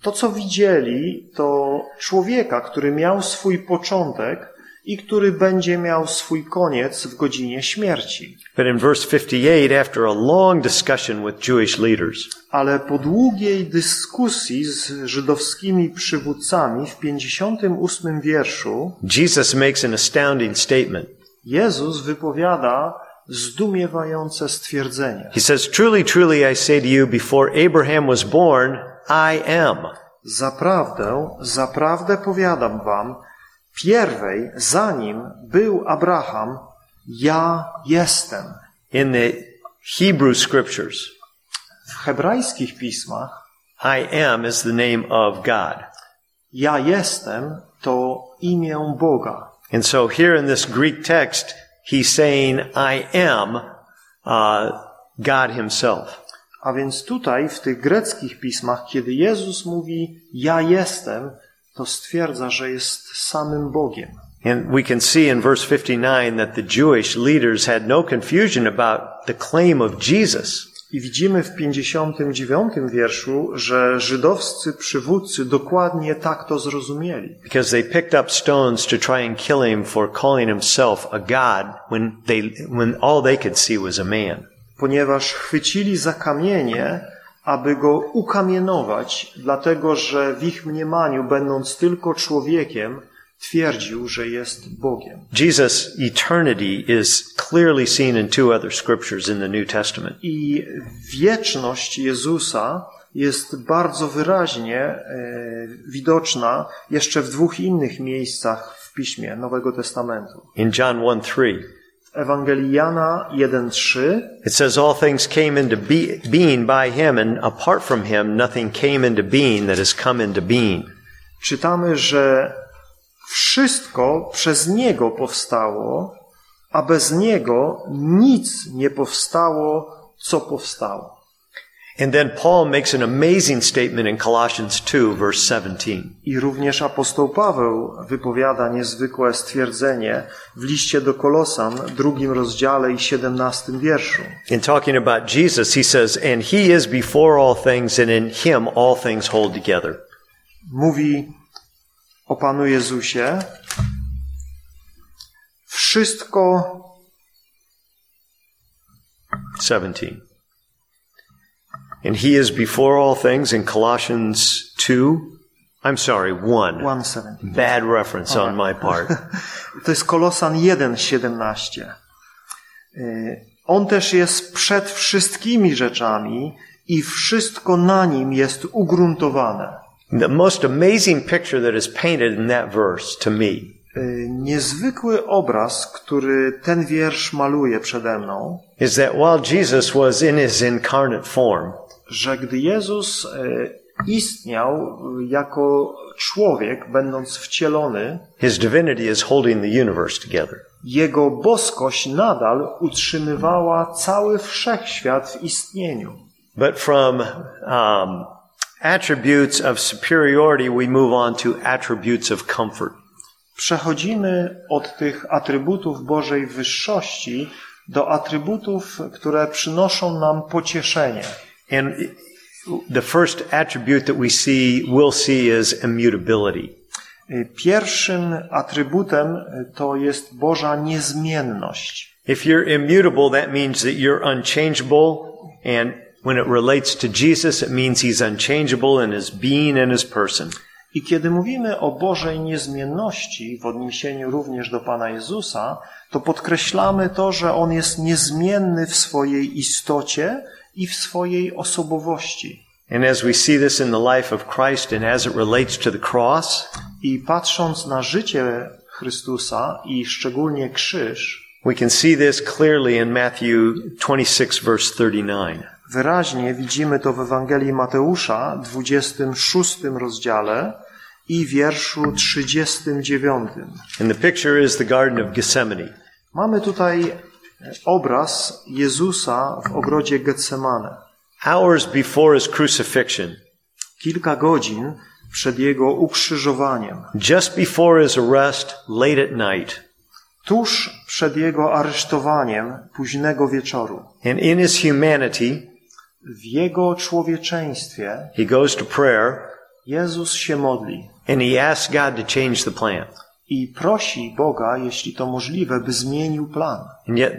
To, co widzieli, to człowieka, który miał swój początek i który będzie miał swój koniec w godzinie śmierci. But in verse 58, after a long discussion with Jewish leaders, Ale po długiej dyskusji z żydowskimi przywódcami w 58 wierszu Jesus makes an astounding statement. Jezus wypowiada zdumiewające stwierdzenie. He says, Truly, truly, I say to you, before Abraham was born, I am. Zaprawdę, zaprawdę powiadam wam, pierwej, zanim był Abraham, ja jestem. In the Hebrew scriptures, W hebrajskich pismach I am is the name of God. ja jestem to imię Boga. And so here in this Greek text, he's saying, I am uh, God himself. A więc tutaj w tych greckich pismach, kiedy Jezus mówi ja jestem, to stwierdza, że jest samym Bogiem. And we can see in verse 59 that the Jewish leaders had no confusion about the claim of Jesus. I widzimy w 59 wierszu, że żydowscy przywódcy dokładnie tak to zrozumieli. Because they picked up stones to try and kill him for calling himself a God when they, when all they could see was a man. Ponieważ chwycili za kamienie, aby go ukamienować, dlatego że w ich mniemaniu, będąc tylko człowiekiem, twierdził, że jest Bogiem. Jesus' eternity is clearly seen in two other scriptures in the New Testament. I wieczność Jezusa jest bardzo wyraźnie e, widoczna jeszcze w dwóch innych miejscach w piśmie Nowego Testamentu. In John 1 3, W Ewangelii Jana 1:3 it says, All things came into be- being by him, and apart from him, nothing came into being that has come into being. czytamy, że wszystko przez Niego powstało, a bez Niego nic nie powstało, co powstało. And then Paul makes an amazing statement in Colossians 2, verse 17. I również apostoł Paweł wypowiada niezwykłe stwierdzenie w liście do Kolosan, drugim rozdziale i siedemnastym wierszu. In talking about Jesus, he says, And he is before all things, and in him all things hold together. Mówi o Panu Jezusie, wszystko 17. And he is before all things in Colossians 2. I'm sorry, 1. 1:17. Bad reference on my part. To jest Kolosan 1:17. Y, On też jest przed wszystkimi rzeczami i wszystko na nim jest ugruntowane. The most amazing picture that is painted in that verse to me Niezwykły obraz, który ten wiersz maluje przede mną, is that while Jesus was in his incarnate form, że gdy Jezus y, istniał y, jako człowiek, będąc wcielony, his divinity is holding the universe together. jego boskość nadal utrzymywała cały wszechświat w istnieniu. But from um, attributes of superiority, we move on to attributes of comfort. Przechodzimy od tych atrybutów Bożej wyższości do atrybutów, które przynoszą nam pocieszenie. And the first attribute that we see, will see, is immutability. Y, Pierwszym atrybutem y, to jest Boża niezmienność. If you're immutable, that means that you're unchangeable. And when it relates to Jesus, it means he's unchangeable in his being and his person. I kiedy mówimy o Bożej niezmienności w odniesieniu również do Pana Jezusa, to podkreślamy to, że On jest niezmienny w swojej istocie i w swojej osobowości. And as we see this in the life of Christ and as it relates to the cross, I patrząc na życie Chrystusa i szczególnie krzyż, we can see this clearly in Matthew 26 verse 39. wyraźnie widzimy to w Ewangelii Mateusza, 26 rozdziale i wierszu 39. And the picture is the Garden of Gethsemane. Mamy tutaj obraz Jezusa w ogrodzie Getsemane. Hours before his crucifixion, Kilka godzin przed Jego ukrzyżowaniem, just before his arrest, late at night, tuż przed Jego aresztowaniem późnego wieczoru, and in his humanity, w Jego człowieczeństwie he goes to prayer Jezus się modli and he asks God to change the plan. i prosi Boga, jeśli to możliwe, by zmienił plan. And yet,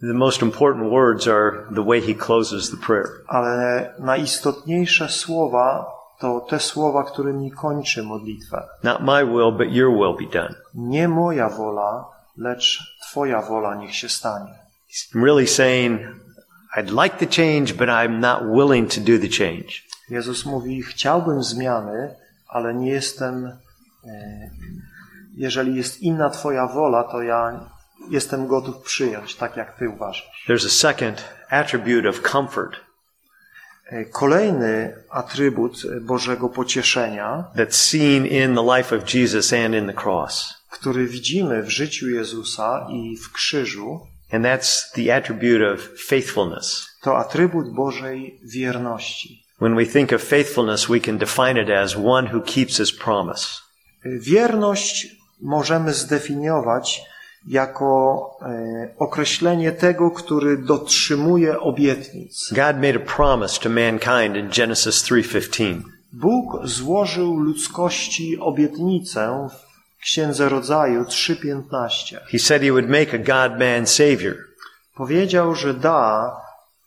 the most important words are the way he closes the prayer. Ale najistotniejsze słowa to te słowa, którymi kończy modlitwę. Not my will, but your will be done. Nie moja wola, lecz Twoja wola niech się stanie. He's really saying, I'd like the change, but I'm not willing to do the change. Jezus mówi: Chciałbym zmiany, ale nie jestem. e, Jeżeli jest inna Twoja wola, to ja jestem gotów przyjąć, tak jak Ty uważasz. There's a second attribute of comfort. E, Kolejny atrybut Bożego pocieszenia, that's seen in the life of Jesus and in the cross. który widzimy w życiu Jezusa i w krzyżu, And that's the attribute of faithfulness. to atrybut Bożej wierności. When we think of faithfulness, we can define it as one who keeps his promise. Wierność możemy zdefiniować jako e, określenie tego, który dotrzymuje obietnic. God made a promise to mankind in Genesis 3:15. Bóg złożył ludzkości obietnicę w Księdze Rodzaju 3:15. He said he would make a God-man savior. Powiedział, że da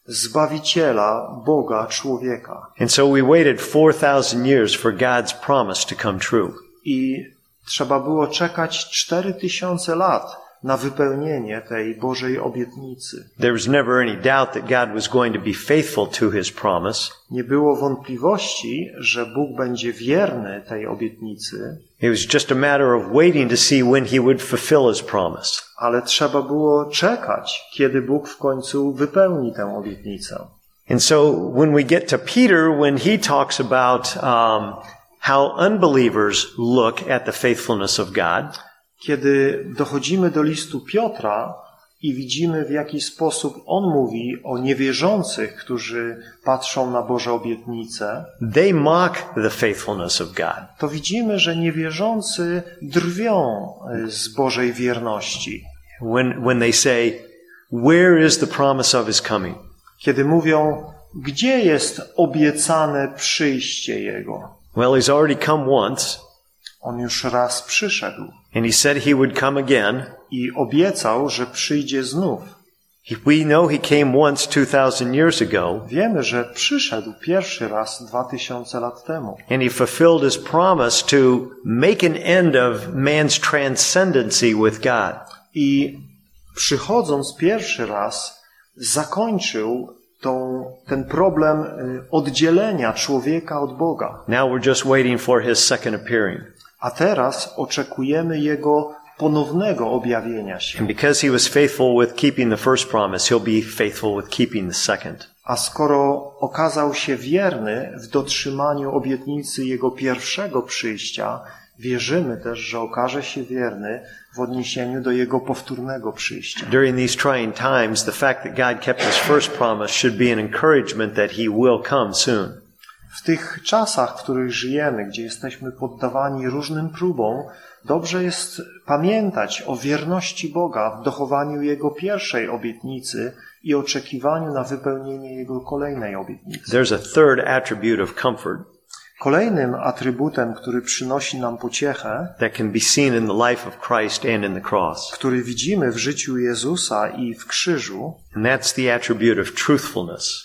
Zbawiciela, Boga, człowieka. And so we waited 4,000 years for God's promise to come true. I trzeba było czekać 4000 lat na wypełnienie tej Bożej obietnicy. There was never any doubt that God was going to be faithful to his promise. Nie było wątpliwości, że Bóg będzie wierny tej obietnicy, It was just a matter of waiting to see when he would fulfill his promise. ale trzeba było czekać, kiedy Bóg w końcu wypełni tę obietnicę. And so when we get to Peter, when he talks about um, how unbelievers look at the faithfulness of God, Kiedy dochodzimy do listu Piotra i widzimy, w jaki sposób on mówi o niewierzących, którzy patrzą na Boże obietnice, they mock the faithfulness of God. to widzimy, że niewierzący drwią y, z Bożej wierności. When, when they say, where is the promise of his coming? Kiedy mówią, gdzie jest obiecane przyjście Jego? Well, he's already come once, On już raz przyszedł and he said he would come again. i obiecał, że przyjdzie znów. We know he came once 2,000 years ago, Wiemy, że przyszedł pierwszy raz dwa tysiące lat temu. and he fulfilled his promise to make an end of man's transcendency with God. I przychodząc pierwszy raz, zakończył tą, ten problem y, oddzielenia człowieka od Boga. Now we're just waiting for his second appearing. A teraz oczekujemy Jego ponownego objawienia się. And because he was faithful with keeping the first promise, he'll be faithful with keeping the second. A skoro okazał się wierny w dotrzymaniu obietnicy Jego pierwszego przyjścia, wierzymy też, że okaże się wierny w odniesieniu do Jego powtórnego przyjścia. During these trying times, the fact that God kept his first promise should be an encouragement that he will come soon. W tych czasach, w których żyjemy, gdzie jesteśmy poddawani różnym próbom, dobrze jest pamiętać o wierności Boga w dochowaniu Jego pierwszej obietnicy i oczekiwaniu na wypełnienie Jego kolejnej obietnicy. There's a third attribute of comfort Kolejnym atrybutem, który przynosi nam pociechę, który widzimy w życiu Jezusa i w krzyżu,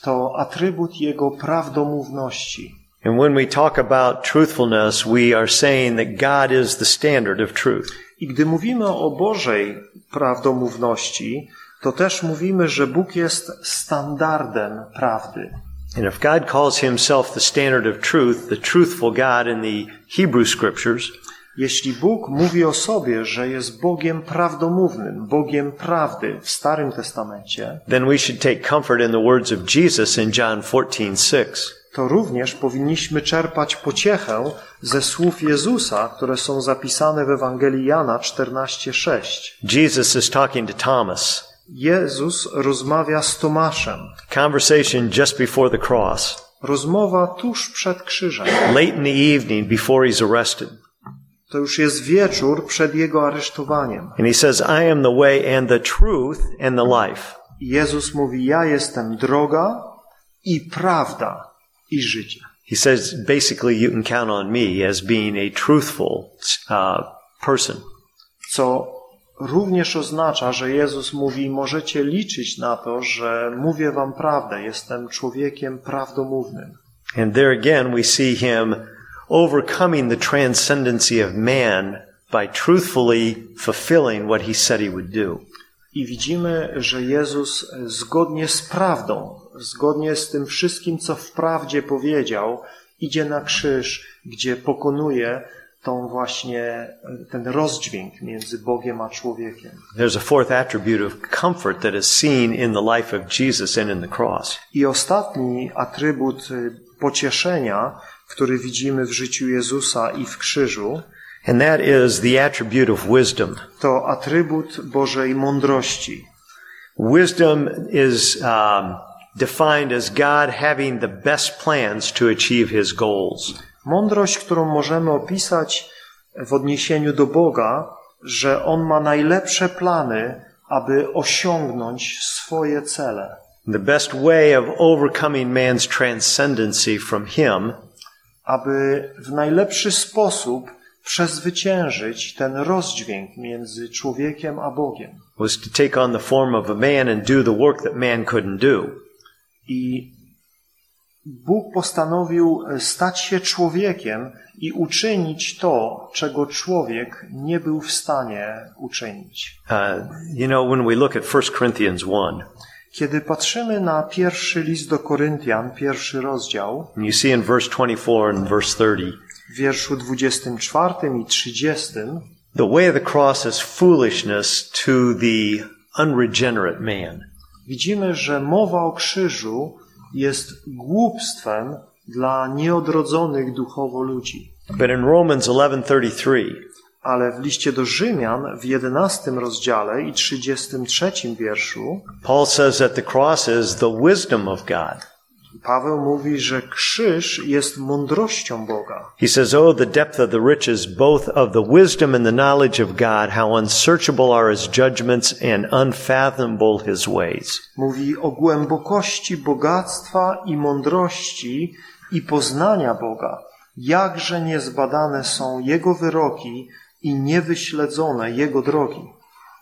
to atrybut Jego prawdomówności. And when we talk about truthfulness, we are saying that God is the standard of truth. I gdy mówimy o Bożej prawdomówności, to też mówimy, że Bóg jest standardem prawdy. And if God calls himself the standard of truth, the truthful God in the Hebrew scriptures, Jeśli Bóg mówi o sobie, że jest Bogiem prawdomównym, Bogiem prawdy w Starym Testamencie, then we should take comfort in the words of Jesus in John 14:6. to również powinniśmy czerpać pociechę ze słów Jezusa, które są zapisane w Ewangelii Jana 14:6. Jesus is talking to Thomas. Jezus rozmawia z Tomaszem. Conversation just before the cross, Rozmowa tuż przed krzyżem. late in the evening before he's arrested. To już jest wieczór przed jego aresztowaniem. And he says, I am the way and the truth and the life. Jezus mówi: Ja jestem droga i prawda i życie. He says, basically, you can count on me as being a truthful uh, person. Co również oznacza, że Jezus mówi: Możecie liczyć na to, że mówię wam prawdę, jestem człowiekiem prawdomównym. And there again, we see him overcoming the transcendency of man by truthfully fulfilling what he said he would do. I widzimy, że Jezus zgodnie z prawdą, zgodnie z tym wszystkim, co w prawdzie powiedział, idzie na krzyż, gdzie pokonuje tą właśnie, ten rozdźwięk między Bogiem a człowiekiem. There's a fourth attribute of comfort that is seen in the life of Jesus and in the cross. I ostatni atrybut y, pocieszenia, który widzimy w życiu Jezusa i w krzyżu, And that is the attribute of wisdom. to atrybut Bożej mądrości. Wisdom is um, defined as God having the best plans to achieve his goals. Mądrość, którą możemy opisać w odniesieniu do Boga, że On ma najlepsze plany, aby osiągnąć swoje cele. The best way of overcoming man's transcendency from him Aby w najlepszy sposób przezwyciężyć ten rozdźwięk między człowiekiem a Bogiem. was to take on the form of a man and do the work that man couldn't do. I Bóg postanowił e, stać się człowiekiem i uczynić to, czego człowiek nie był w stanie uczynić. Uh, you know, when we look at 1 Corinthians 1, Kiedy patrzymy na pierwszy list do Koryntian, pierwszy rozdział, you see in verse 24 and verse 30, w wierszu 24 i 30, the way of the cross is foolishness to the unregenerate man. widzimy, że mowa o krzyżu jest głupstwem dla nieodrodzonych duchowo ludzi. But in Romans 11:33, Ale w liście do Rzymian w 11 rozdziale i 33 wierszu Paul says that the cross is the wisdom of God. Paweł mówi, że krzyż jest mądrością Boga. He says, "Oh, the depth of the riches both of the wisdom and the knowledge of God, how unsearchable are his judgments and unfathomable his ways." Mówi o głębokości bogactwa i mądrości i poznania Boga. Jakże niezbadane są Jego wyroki i niewyśledzone Jego drogi.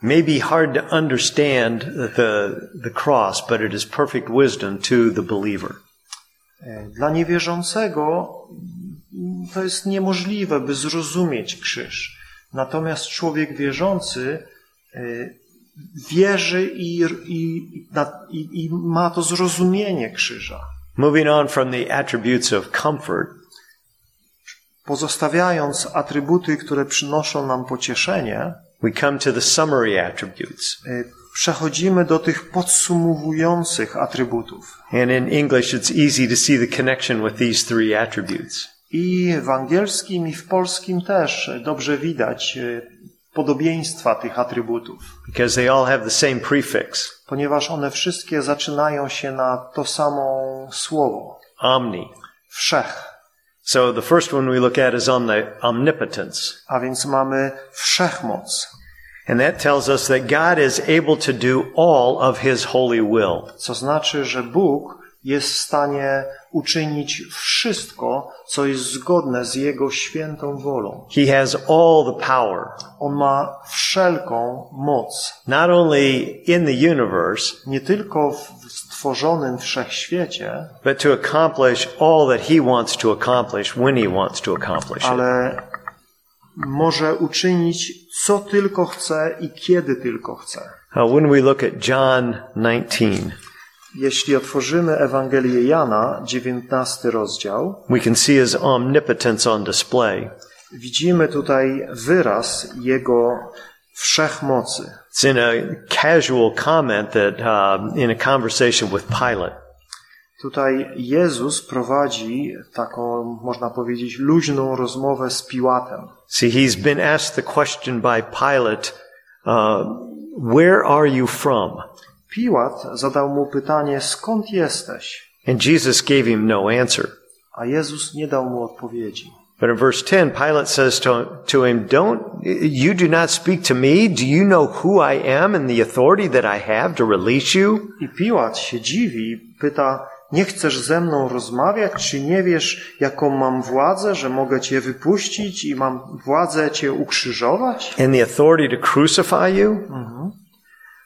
May be hard to understand the, the cross, but it is perfect wisdom to the believer. E, Dla niewierzącego to jest niemożliwe, by zrozumieć krzyż. Natomiast człowiek wierzący e, wierzy i, i, i, i ma to zrozumienie krzyża. Moving on from the attributes of comfort, Pozostawiając atrybuty, które przynoszą nam pocieszenie, we come to the summary attributes. e, przechodzimy do tych podsumowujących atrybutów. And in English, it's easy to see the connection with these three attributes. I w angielskim i w polskim też dobrze widać e, podobieństwa tych atrybutów, Because they all have the same prefix, ponieważ one wszystkie zaczynają się na to samo słowo omni. wszech. So the first one we look at is omni- omnipotence. A więc mamy wszechmoc, And that tells us that God is able to do all of His holy will. co znaczy, że Bóg jest w stanie uczynić wszystko, co jest zgodne z Jego świętą wolą. He has all the power, On ma wszelką moc, not only in the universe, nie tylko w stworzonym wszechświecie, but to accomplish all that He wants to accomplish when He wants to accomplish it. ale może uczynić co tylko chce i kiedy tylko chce. Uh, when we look at John 19, Jeśli otworzymy Ewangelię Jana, 19 rozdział, we can see His omnipotence on display. widzimy tutaj wyraz Jego wszechmocy. It's in a casual comment that uh, in a conversation with Pilate. Tutaj Jezus prowadzi taką, można powiedzieć, luźną rozmowę z Piłatem. See, he's been asked the question by Pilate, uh, "Where are you from?" Piłat zadał mu pytanie, skąd jesteś? And Jesus gave him no answer. A Jezus nie dał mu odpowiedzi. But in verse 10, Pilate says to, to him, Don't, you do not speak to me? Do you know who I am and the authority that I have to release you? I Piłat się dziwi, pyta, nie chcesz ze mną rozmawiać? Czy nie wiesz, jaką mam władzę, że mogę cię wypuścić i mam władzę cię ukrzyżować? And the authority to crucify you? Mhm.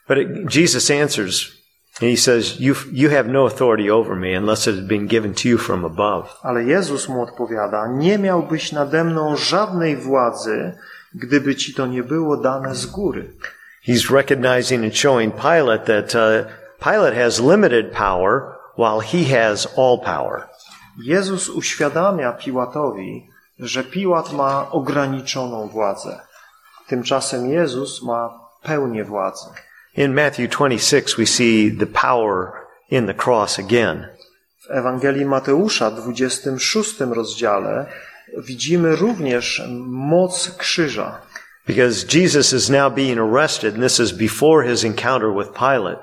But it, Jesus answers, and he says, you, you have no authority over me unless it has been given to you from above. Ale Jezus mu odpowiada, nie miałbyś nade mną żadnej władzy, gdyby ci to nie było dane z góry. He's recognizing and showing Pilate that uh, Pilate has limited power while he has all power. Jezus uświadamia Piłatowi, że Piłat ma ograniczoną władzę. Tymczasem Jezus ma pełnię władzy. In Matthew 26, we see the power in the cross again. W Ewangelii Mateusza, 26 rozdziale, widzimy również moc krzyża. Because Jesus is now being arrested, and this is before his encounter with Pilate.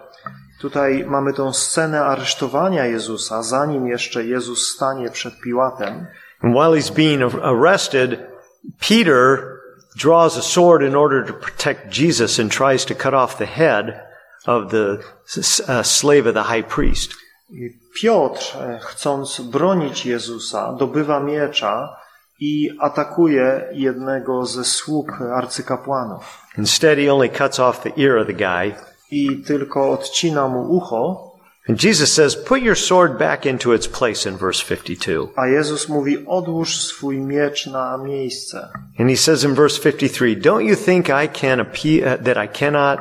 Tutaj mamy tą scenę aresztowania Jezusa, zanim jeszcze Jezus stanie przed Piłatem. And while he's being ar- arrested, Peter draws a sword in order to protect Jesus and tries to cut off the head of the uh, slave of the high priest. Piotr, chcąc bronić Jezusa, dobywa miecza i atakuje jednego ze sług arcykapłanów. Instead, he only cuts off the ear of the guy. I tylko odcina mu ucho, And Jesus says, Put your sword back into its place in verse 52. a Jezus mówi: Odłóż swój miecz na miejsce. And he says in verse 53, Don't you think I can appeal, uh, that I cannot,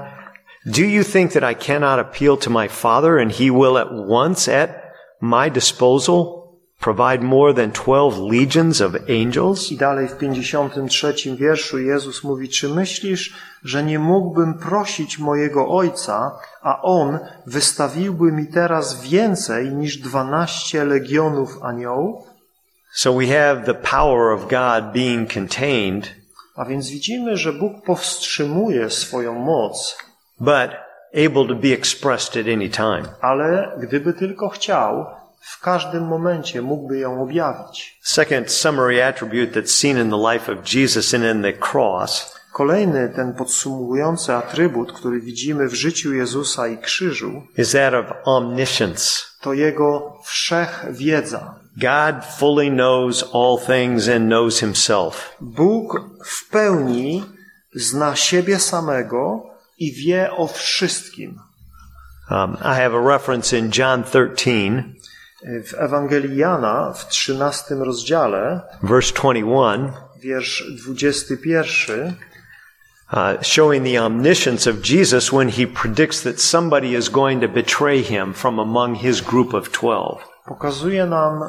do you think that I cannot appeal to my Father and he will at once at my disposal provide more than 12 legions of angels? I dalej w 53 wierszu Jezus mówi: Czy myślisz, że nie mógłbym prosić mojego Ojca, a On wystawiłby mi teraz więcej niż 12 legionów aniołów? So we have the power of God being contained, A więc widzimy, że Bóg powstrzymuje swoją moc, but able to be expressed at any time. ale gdyby tylko chciał, w każdym momencie mógłby ją objawić. Second summary attribute that's seen in the life of Jesus and in the cross Kolejny ten podsumowujący atrybut, który widzimy w życiu Jezusa i krzyżu, is that of omniscience. to Jego wszechwiedza. God fully knows all things and knows himself. Bóg w pełni zna siebie samego i wie o wszystkim. Um, I have a reference in John 13, W Ewangelii Jana w 13 rozdziale, verse 21, wiersz 21, uh, showing the omniscience of Jesus when he predicts that somebody is going to betray him from among his group of 12. pokazuje nam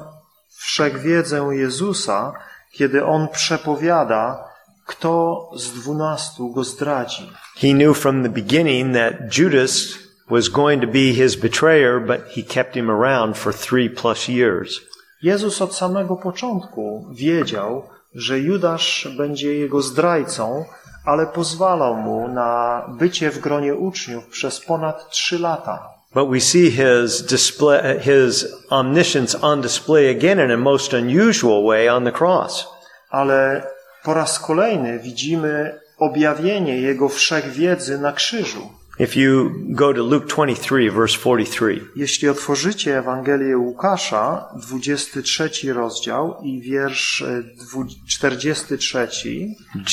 wszechwiedzę Jezusa, kiedy On przepowiada, kto z dwunastu go zdradzi. He knew from the beginning that Judas was going to be his betrayer, but he kept him around for three plus years. Jezus od samego początku wiedział, że Judasz będzie jego zdrajcą, ale pozwalał mu na bycie w gronie uczniów przez ponad trzy lata. But we see his display, his omniscience on display again in a most unusual way on the cross. Ale po raz kolejny widzimy objawienie jego wszechwiedzy na krzyżu. If you go to Luke 23, verse 43, Jeśli otworzycie Ewangelię Łukasza, 23 rozdział i wiersz e, dwu- 43,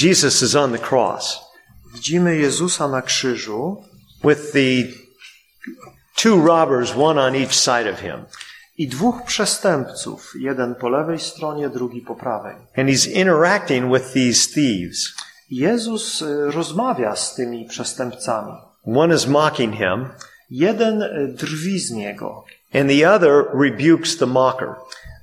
Jesus is on the cross widzimy Jezusa na krzyżu with the two robbers, one on each side of him. i dwóch przestępców, jeden po lewej stronie, drugi po prawej. And he's interacting with these thieves. Jezus e, rozmawia z tymi przestępcami. One is mocking him, Jeden e, drwi z niego, and the other rebukes the mocker.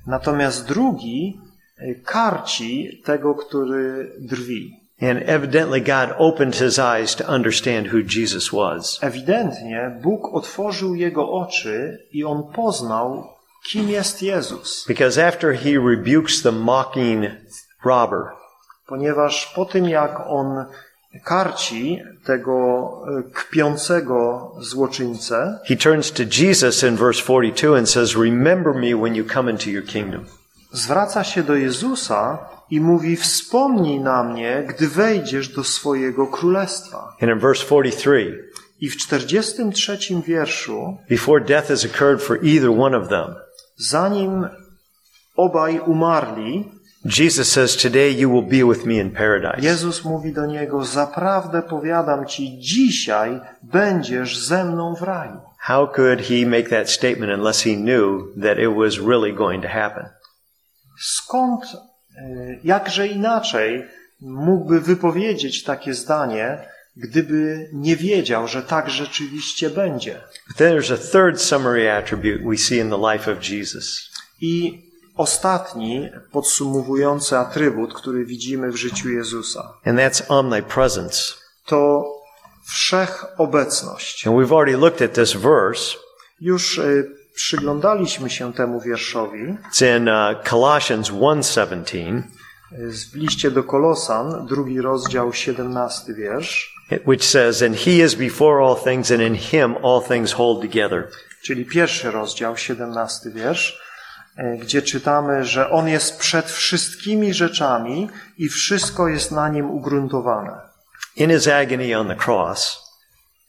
natomiast drugi e, karci tego, który drwi. And evidently God opened his eyes to understand who Jesus was. Ewidentnie Bóg otworzył jego oczy i on poznał, kim jest Jezus. Because after he rebukes the mocking robber, Ponieważ po tym, jak on karci tego e, kpiącego złoczyńcę, he turns to Jesus in verse 42 and says, Remember me when you come into your kingdom. zwraca się do Jezusa i mówi: Wspomnij na mnie, gdy wejdziesz do swojego królestwa. And in verse 43, I w 43 wierszu, before death has occurred for either one of them, zanim obaj umarli, Jesus says, Today you will be with me in paradise. Jezus mówi do niego: Zaprawdę powiadam ci, dzisiaj będziesz ze mną w raju. How could he make that statement unless he knew that it was really going to happen? Skąd, e, jakże inaczej mógłby wypowiedzieć takie zdanie, gdyby nie wiedział, że tak rzeczywiście będzie? But then there's a third summary attribute we see in the life of Jesus. I ostatni podsumowujący atrybut, który widzimy w życiu Jezusa. and that's omnipresence. To wszechobecność. And we've already looked at this verse. Już y, przyglądaliśmy się temu wierszowi It's in uh, Colossians 1:17, y, w liście do Kolosan, drugi rozdział, 17 wiersz, which says, "And he is before all things, and in him all things hold together." czyli pierwszy rozdział, 17 wiersz, gdzie czytamy, że On jest przed wszystkimi rzeczami i wszystko jest na Nim ugruntowane. In his agony on the cross,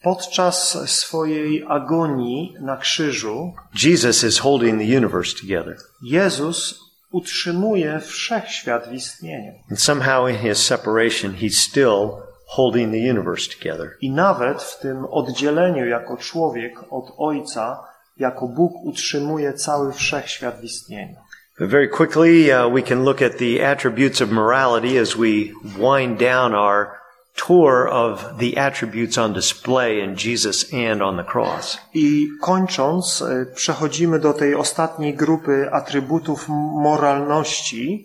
Podczas swojej agonii na krzyżu Jesus is holding the universe together. Jezus utrzymuje wszechświat w istnieniu. And somehow in his separation, he's still holding the universe together. I nawet w tym oddzieleniu jako człowiek od Ojca, jako Bóg utrzymuje cały wszechświat w istnieniu. Very quickly, uh, we can look at the attributes of morality as we wind down our tour of the attributes on display in Jesus and on the cross. I kończąc, e, przechodzimy do tej ostatniej grupy atrybutów moralności,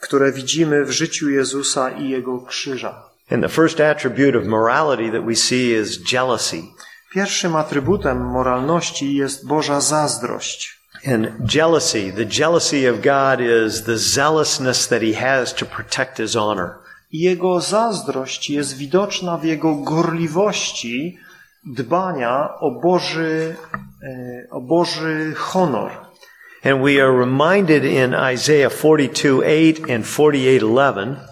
które widzimy w życiu Jezusa i Jego krzyża. And the first attribute of morality that we see is jealousy. Pierwszym atrybutem moralności jest Boża zazdrość. And jealousy, the jealousy of God is the zealousness that he has to protect his honor. Jego zazdrość jest widoczna w Jego gorliwości dbania o Boży, e, o Boży honor. And we are reminded in Isaiah 42:8 and 48:11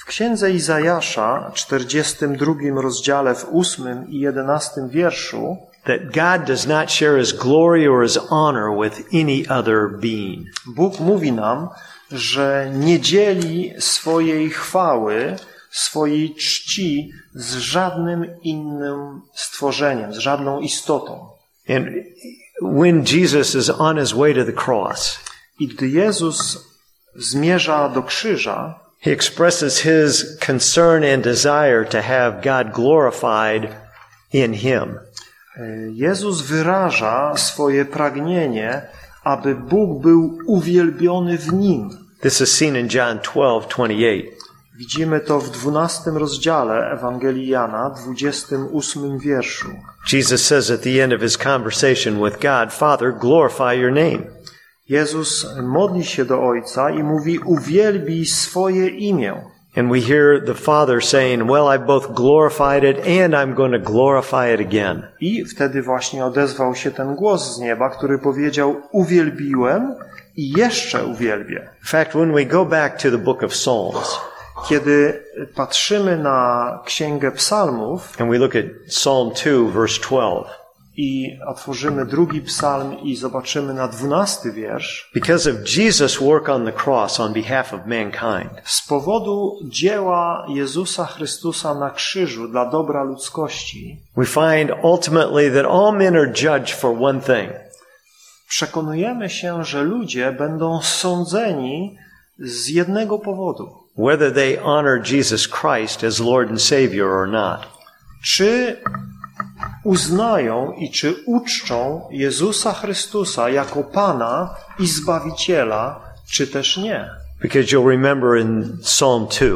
W księdze Izajasza, 42 rozdziale, w 8 i 11 wierszu, that God does not share his glory or his honor with any other being. Bóg mówi nam, że nie dzieli swojej chwały, swojej czci z żadnym innym stworzeniem, z żadną istotą. And when Jesus is on his way to the cross, I gdy Jezus zmierza do krzyża, he expresses his concern and desire to have God glorified in him. Jezus wyraża swoje pragnienie, aby Bóg był uwielbiony w nim. This is seen in John 12:28. Widzimy to w 12 rozdziale Ewangelii Jana, 28 wierszu. Jesus says at the end of his conversation with God, Father, glorify your name. Jezus modli się do Ojca i mówi: Uwielbij swoje imię. And we hear the Father saying, Well, I've both glorified it and I'm going to glorify it again. I wtedy właśnie odezwał się ten głos z nieba, który powiedział: Uwielbiłem i jeszcze uwielbię. In fact, when we go back to the book of Psalms Kiedy patrzymy na Księgę Psalmów and we look at Psalm 2, verse 12, i otworzymy drugi psalm i zobaczymy na dwunasty wiersz, because of Jesus' work on the cross on behalf of mankind, z powodu dzieła Jezusa Chrystusa na krzyżu dla dobra ludzkości, we find ultimately that all men are judged for one thing przekonujemy się, że ludzie będą sądzeni z jednego powodu. whether they honor Jesus Christ as Lord and Savior or not. Czy uznają i czy uczczą Jezusa Chrystusa jako Pana i Zbawiciela, czy też nie. Because you'll remember in Psalm 2,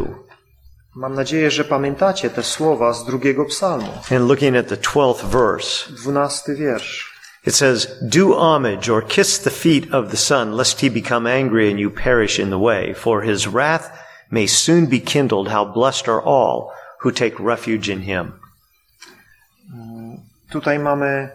Mam nadzieję, że pamiętacie te słowa z drugiego psalmu, and looking at the 12th verse, dwunasty wiersz. it says, Do homage or kiss the feet of the Son, lest he become angry and you perish in the way, for his wrath may soon be kindled. How blessed are all who take refuge in him. Tutaj mamy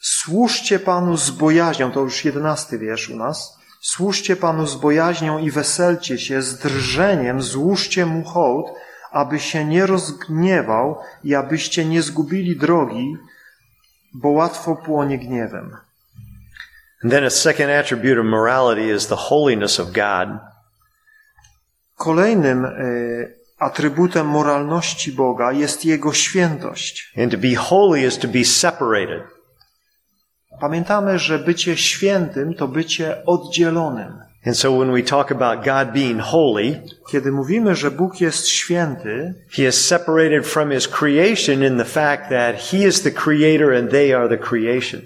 służcie Panu z bojaźnią, to już jedenasty wiersz u nas. Służcie Panu z bojaźnią i weselcie się, z drżeniem złóżcie Mu hołd, aby się nie rozgniewał i abyście nie zgubili drogi, bo łatwo płonie gniewem. And then a second attribute of morality is the holiness of God. Kolejnym y, atrybutem moralności Boga jest Jego świętość. And to be holy is to be separated. Pamiętamy, że bycie świętym to bycie oddzielonym. And so when we talk about God being holy, Kiedy mówimy, że Bóg jest święty, He is separated from His creation in the fact that He is the creator and they are the creation.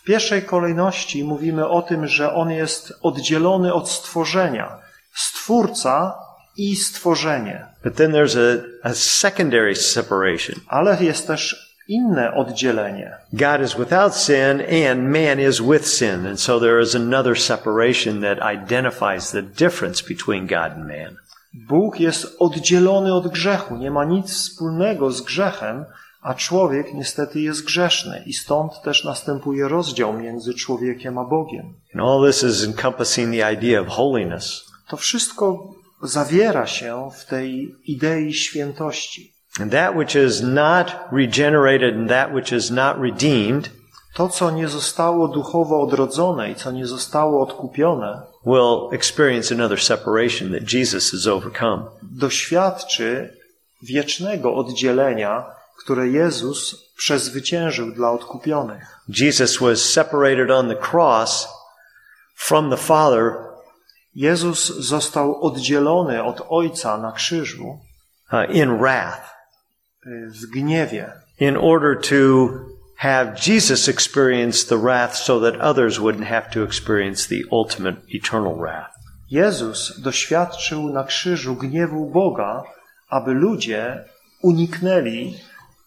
W pierwszej kolejności mówimy o tym, że on jest oddzielony od stworzenia. Stwórca i stworzenie. But then there's a, a secondary separation. Ale jest też inne oddzielenie. God is without sin and man is with sin. And so there is another separation that identifies the difference between God and man. Bóg jest oddzielony od grzechu, nie ma nic wspólnego z grzechem, a człowiek niestety jest grzeszny i stąd też następuje rozdział między człowiekiem a Bogiem. And all this is encompassing the idea of holiness. To wszystko zawiera się w tej idei świętości. And that which is not regenerated and that which is not redeemed To, co nie zostało duchowo odrodzone i co nie zostało odkupione, will experience another separation that Jesus has overcome. doświadczy wiecznego oddzielenia, które Jezus przezwyciężył dla odkupionych. Jesus was separated on the cross from the Father Jezus został oddzielony od Ojca na krzyżu uh, in wrath y, w gniewie, in order to have Jesus experience the wrath so that others wouldn't have to experience the ultimate eternal wrath. Jezus doświadczył na krzyżu gniewu Boga, aby ludzie uniknęli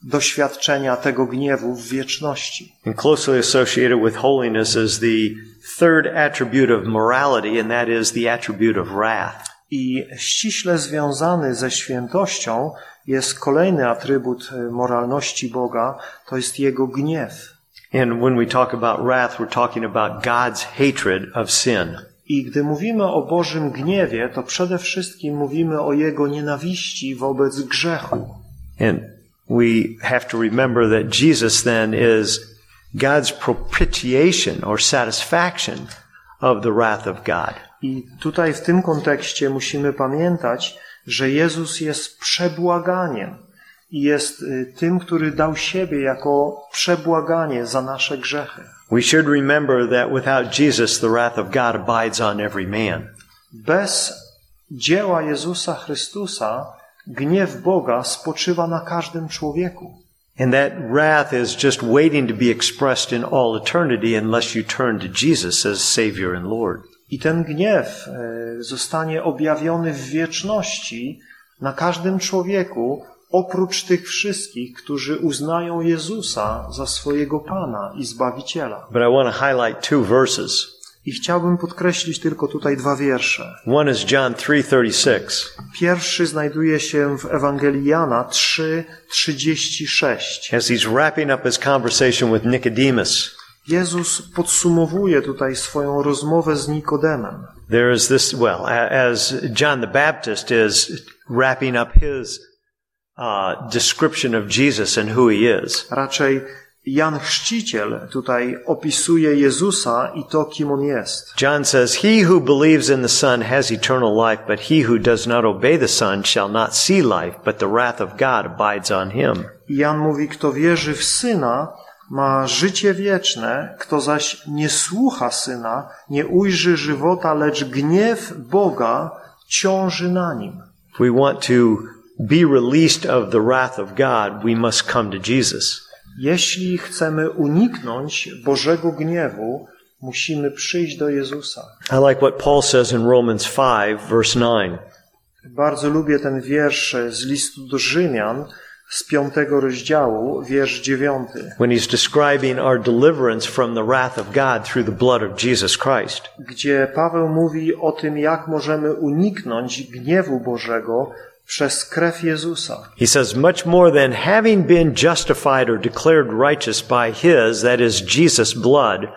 doświadczenia tego gniewu w wieczności. And closely associated with holiness is the third attribute of morality, and that is the attribute of wrath. I ściśle związany ze świętością jest kolejny atrybut y, moralności Boga, to jest Jego gniew. And when we talk about wrath, we're talking about God's hatred of sin. I gdy mówimy o Bożym gniewie, to przede wszystkim mówimy o Jego nienawiści wobec grzechu. And we have to remember that Jesus then is God's propitiation or satisfaction of the wrath of God. I tutaj w tym kontekście musimy pamiętać, że Jezus jest przebłaganiem i jest y, tym, który dał siebie jako przebłaganie za nasze grzechy. We should remember that without Jesus, the wrath of God abides on every man. Bez dzieła Jezusa Chrystusa gniew Boga spoczywa na każdym człowieku. And that wrath is just waiting to be expressed in all eternity unless you turn to Jesus as Savior and Lord. I ten gniew e, zostanie objawiony w wieczności na każdym człowieku, oprócz tych wszystkich, którzy uznają Jezusa za swojego Pana i Zbawiciela. But I want to highlight two verses. I chciałbym podkreślić tylko tutaj dwa wiersze. One is John 3:36. Pierwszy znajduje się w Ewangelii Jana 3:36. As he's wrapping up his conversation with Nicodemus, Jezus podsumowuje tutaj swoją rozmowę z Nikodemem. there is this, well, as John the Baptist is wrapping up his uh, description of Jesus and who he is. Raczej Jan Chrzciciel tutaj opisuje Jezusa i to, kim on jest. John says, He who believes in the Son has eternal life, but he who does not obey the Son shall not see life, but the wrath of God abides on him. Jan mówi, kto wierzy w Syna, ma życie wieczne, kto zaś nie słucha Syna, nie ujrzy żywota, lecz gniew Boga ciąży na nim. If we want to be released of the wrath of God, we must come to Jesus. Jeśli chcemy uniknąć Bożego gniewu, musimy przyjść do Jezusa. I like what Paul says in Romans 5, verse 9. Bardzo lubię ten wiersz z listu do Rzymian z piątego rozdziału, wiersz dziewiąty, when he's describing our deliverance from the wrath of God through the blood of Jesus Christ. gdzie Paweł mówi o tym, jak możemy uniknąć gniewu Bożego przez krew Jezusa. He says, much more than having been justified or declared righteous by his, that is Jesus' blood,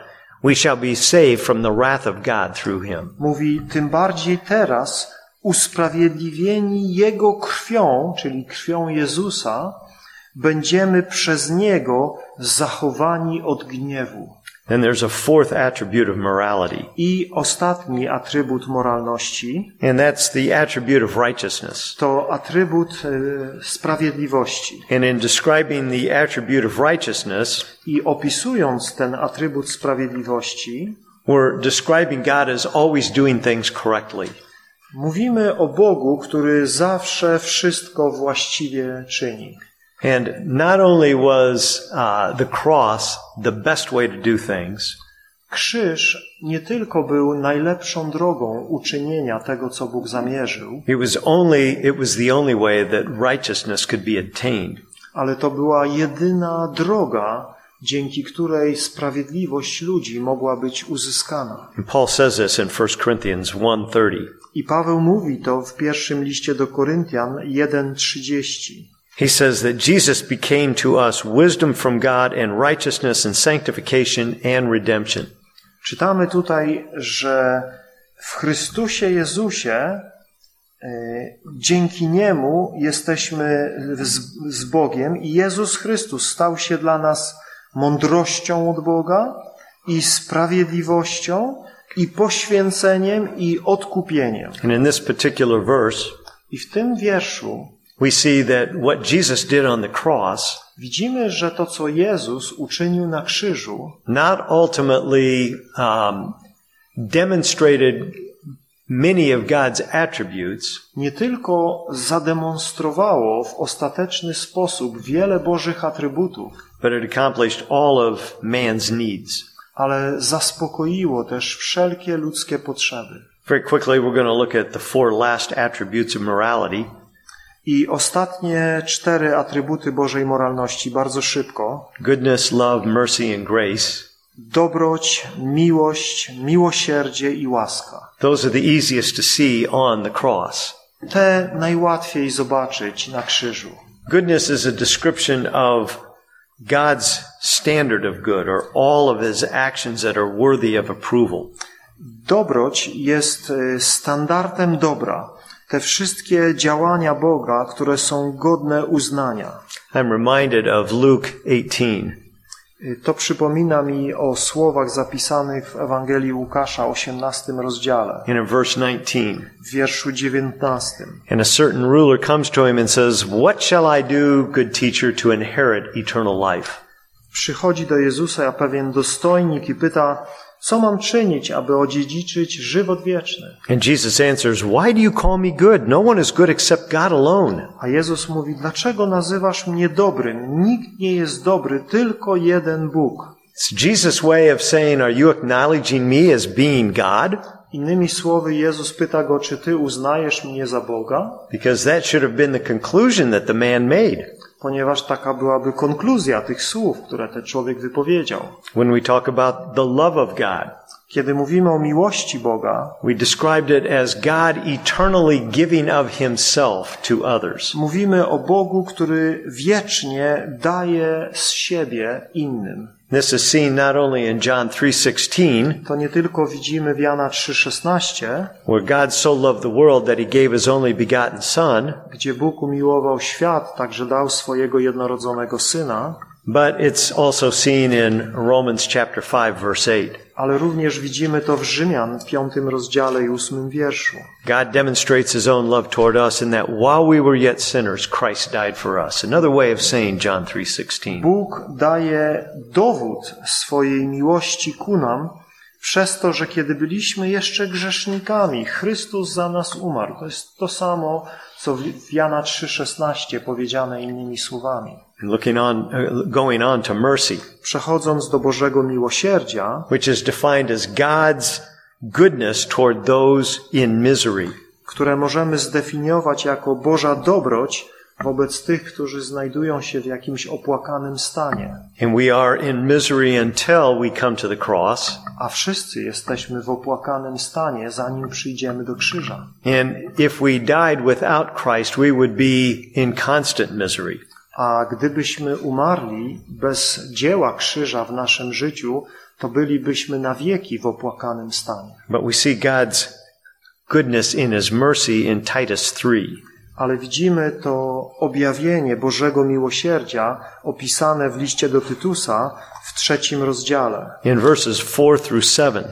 we shall be saved from the wrath of God through him. Mówi, tym bardziej teraz usprawiedliwieni Jego krwią, czyli krwią Jezusa, będziemy przez Niego zachowani od gniewu. Then there's a fourth attribute of morality, I ostatni atrybut moralności and that's the attribute of righteousness. to atrybut e, sprawiedliwości. And in describing the attribute of righteousness, I opisując ten atrybut sprawiedliwości, we're describing God as always doing things correctly. mówimy o Bogu, który zawsze wszystko właściwie czyni. And not only was uh, the cross the best way to do things, Krzyż nie tylko był najlepszą drogą uczynienia tego, co Bóg zamierzył, it was only it was the only way that righteousness could be obtained. ale to była jedyna droga, dzięki której sprawiedliwość ludzi mogła być uzyskana. And Paul says this in 1 Corinthians 1:30. I Paweł mówi to w pierwszym liście do Koryntian 1:30. He says that Jesus became to us wisdom from God and righteousness and sanctification and redemption. Czytamy tutaj, że w Chrystusie Jezusie e, dzięki Niemu jesteśmy z, z Bogiem i Jezus Chrystus stał się dla nas mądrością od Boga i sprawiedliwością i poświęceniem i odkupieniem. And in this particular verse, I w tym wierszu we see that what Jesus did on the cross widzimy, że to, co Jezus uczynił na krzyżu, not ultimately um, demonstrated many of God's attributes, nie tylko zademonstrowało w ostateczny sposób wiele Bożych atrybutów, but it accomplished all of man's needs. ale zaspokoiło też wszelkie ludzkie potrzeby. Very quickly, we're going to look at the four last attributes of morality. I ostatnie cztery atrybuty Bożej moralności bardzo szybko. Goodness, love, mercy, and grace. Dobroć, miłość, miłosierdzie i łaska. Those are the easiest to see on the cross. Te najłatwiej zobaczyć na krzyżu. Goodness is a description of God's standard of good or all of his actions that are worthy of approval. Dobroć jest e, standardem dobra. Te wszystkie działania Boga, które są godne uznania. I'm reminded of Luke 18. E, To przypomina mi o słowach zapisanych w Ewangelii Łukasza, 18 rozdziale, in verse 19. w wierszu 19. And a certain ruler comes to him and says, What shall I do, good teacher, to inherit eternal life? Przychodzi do Jezusa pewien dostojnik i pyta, co mam czynić, aby odziedziczyć żywot wieczny? And Jesus answers, Why do you call me good? No one is good except God alone. A Jezus mówi, dlaczego nazywasz mnie dobrym? Nikt nie jest dobry, tylko jeden Bóg. It's Jesus' way of saying, Are you acknowledging me as being God? Innymi słowy, Jezus pyta go, czy ty uznajesz mnie za Boga? Because that should have been the conclusion that the man made. Ponieważ taka byłaby konkluzja tych słów, które ten człowiek wypowiedział. When we talk about the love of God, Kiedy mówimy o miłości Boga, we described it as God eternally giving of himself to others. mówimy o Bogu, który wiecznie daje z siebie innym. This is seen not only in John 3:16, To nie tylko widzimy w Jana 3,16, where God so loved the world that he gave his only begotten son, gdzie Bóg umiłował świat, także dał swojego jednorodzonego syna, but it's also seen in Romans chapter 5 verse 8. ale również widzimy to w Rzymian, piątym rozdziale i ósmym wierszu. God demonstrates his own love toward us in that while we were yet sinners, Christ died for us. Another way of saying John 3:16. Bóg daje dowód swojej miłości ku nam przez to, że kiedy byliśmy jeszcze grzesznikami, Chrystus za nas umarł. To jest to samo, co w Jana 3,16 powiedziane innymi słowami. Looking on, uh, going on to mercy, Przechodząc do Bożego miłosierdzia, which is defined as God's goodness toward those in misery. które możemy zdefiniować jako Boża dobroć wobec tych, którzy znajdują się w jakimś opłakanym stanie. And we are in misery until we come to the cross. A wszyscy jesteśmy w opłakanym stanie, zanim przyjdziemy do krzyża. And if we died without Christ, we would be in constant misery. A gdybyśmy umarli bez dzieła krzyża w naszym życiu, to bylibyśmy na wieki w opłakanym stanie. But we see God's goodness in His mercy in Titus 3. Ale widzimy to objawienie Bożego miłosierdzia opisane w liście do Tytusa w trzecim rozdziale, in verses 4 through 7.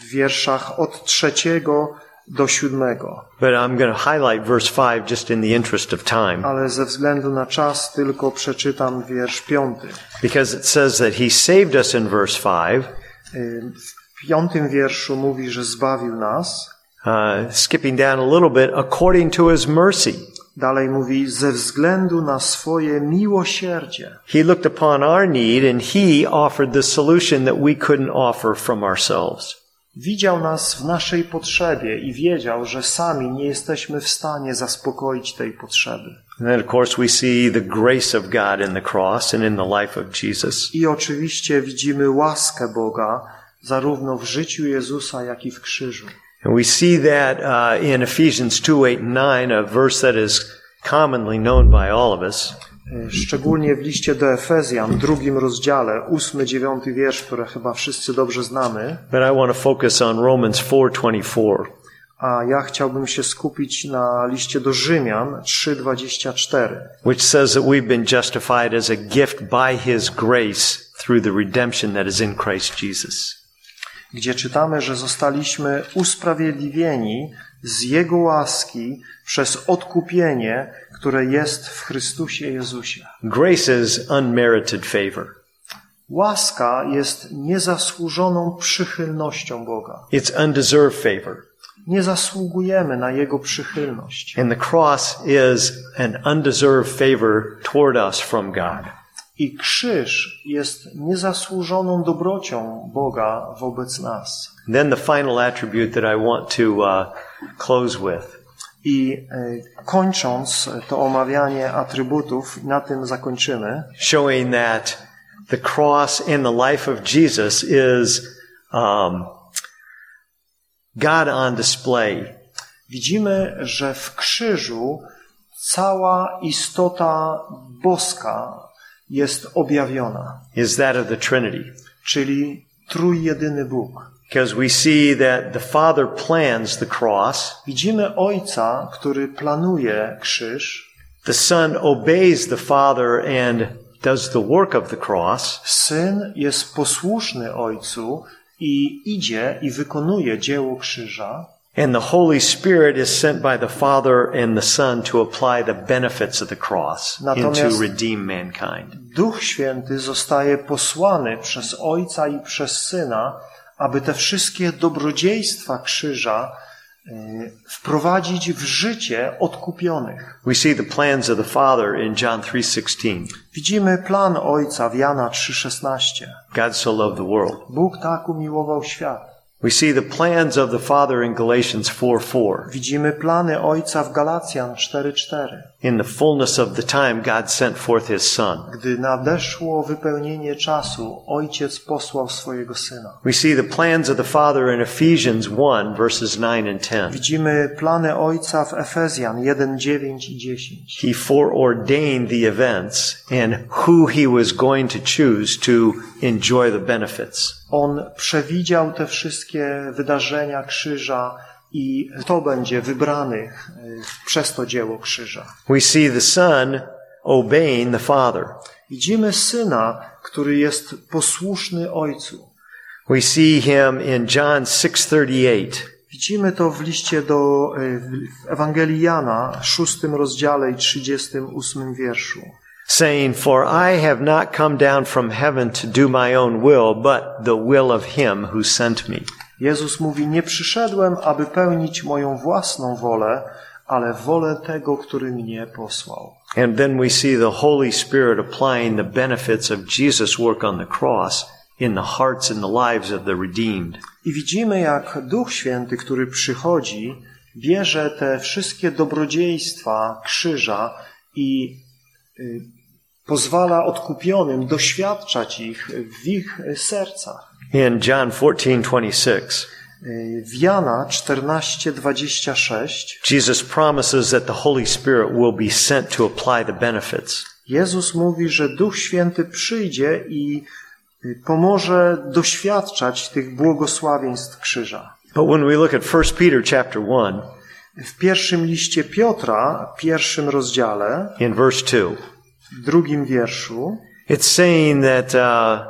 w wierszach od trzeciego do siódmego. But I'm going to highlight verse 5 just in the interest of time Ale ze względu na czas tylko przeczytam wiersz piąty. because it says that He saved us in verse 5, Y, W piątym wierszu mówi, że zbawił nas, uh, skipping down a little bit, according to His mercy. Dalej mówi, ze względu na swoje miłosierdzie. He looked upon our need and He offered the solution that we couldn't offer from ourselves. Widział nas w naszej potrzebie i wiedział, że sami nie jesteśmy w stanie zaspokoić tej potrzeby. And then, of course, we see the grace of God in the cross and in the life of Jesus. I oczywiście widzimy łaskę Boga zarówno w życiu Jezusa, jak i w krzyżu. And we see that uh, in Ephesians 2 8 and 9, a verse that is commonly known by all of us. E, Szczególnie w liście do Efezjan, drugim rozdziale, ósmy, dziewiąty wiersz, które chyba wszyscy dobrze znamy. But I want to focus on Romans 4:24. A ja chciałbym się skupić na liście do Rzymian 3:24, which says that we've been justified as a gift by his grace through the redemption that is in Christ Jesus. gdzie czytamy, że zostaliśmy usprawiedliwieni z Jego łaski przez odkupienie, które jest w Chrystusie Jezusie. Grace is unmerited favor. Łaska jest niezasłużoną przychylnością Boga. It's undeserved favor. Nie zasługujemy na Jego przychylność. And the cross is an undeserved favor toward us from God. I krzyż jest niezasłużoną dobrocią Boga wobec nas. Then the final attribute that I want to uh, close with I e, kończąc to omawianie atrybutów, na tym zakończymy, showing that the cross and the life of Jesus is um, God on display. widzimy, że w krzyżu cała istota boska jest objawiona, Is that of the Trinity. czyli trójjedyny Bóg. Because we see that the Father plans the cross, Widzimy Ojca, który planuje krzyż, the Son obeys the Father and does the work of the cross, Syn jest posłuszny Ojcu i idzie i wykonuje dzieło krzyża, and the Holy Spirit is sent by the Father and the Son to apply the benefits of the cross Natomiast- into redeem mankind. Duch Święty zostaje posłany przez Ojca i przez Syna, aby te wszystkie dobrodziejstwa krzyża y, wprowadzić w życie odkupionych. We see the plans of the Father in John 3:16. Widzimy plan Ojca w Jana 3,16. God so loved the world. Bóg tak umiłował świat. We see the plans of the Father in Galatians 4:4. Widzimy plany Ojca w Galacjan 4,4. In the fullness of the time God sent forth his son. Gdy nadeszło wypełnienie czasu, Ojciec posłał swojego Syna. We see the plans of the Father in Ephesians 1 verses 9 and 10. Widzimy plany Ojca w Efezjan 1, 9 i 10. He foreordained the events and who he was going to choose to enjoy the benefits. On przewidział te wszystkie wydarzenia krzyża i kto będzie wybranych y, przez to dzieło krzyża. We see the Son obeying the Father. Widzimy Syna, który jest posłuszny Ojcu. We see him in John 6:38. Widzimy to w liście do y, w Ewangelii Jana, szóstym rozdziale i 38 wierszu. Saying, For I have not come down from heaven to do my own will, but the will of him who sent me. Jezus mówi, nie przyszedłem, aby pełnić moją własną wolę, ale wolę tego, który mnie posłał. And then we see the Holy Spirit applying the benefits of Jesus' work on the cross in the hearts and the lives of the redeemed. I widzimy, jak Duch Święty, który przychodzi, bierze te wszystkie dobrodziejstwa krzyża i y, pozwala odkupionym doświadczać ich w ich sercach. In John 14:26, Y, W Jana 14:26 Jesus promises that the Holy Spirit will be sent to apply the benefits. Jezus mówi, że Duch Święty przyjdzie i y, pomoże doświadczać tych błogosławieństw krzyża. But when we look at 1 Peter chapter 1 W pierwszym liście Piotra, pierwszym rozdziale, in verse 2, w drugim wierszu, It's saying that uh,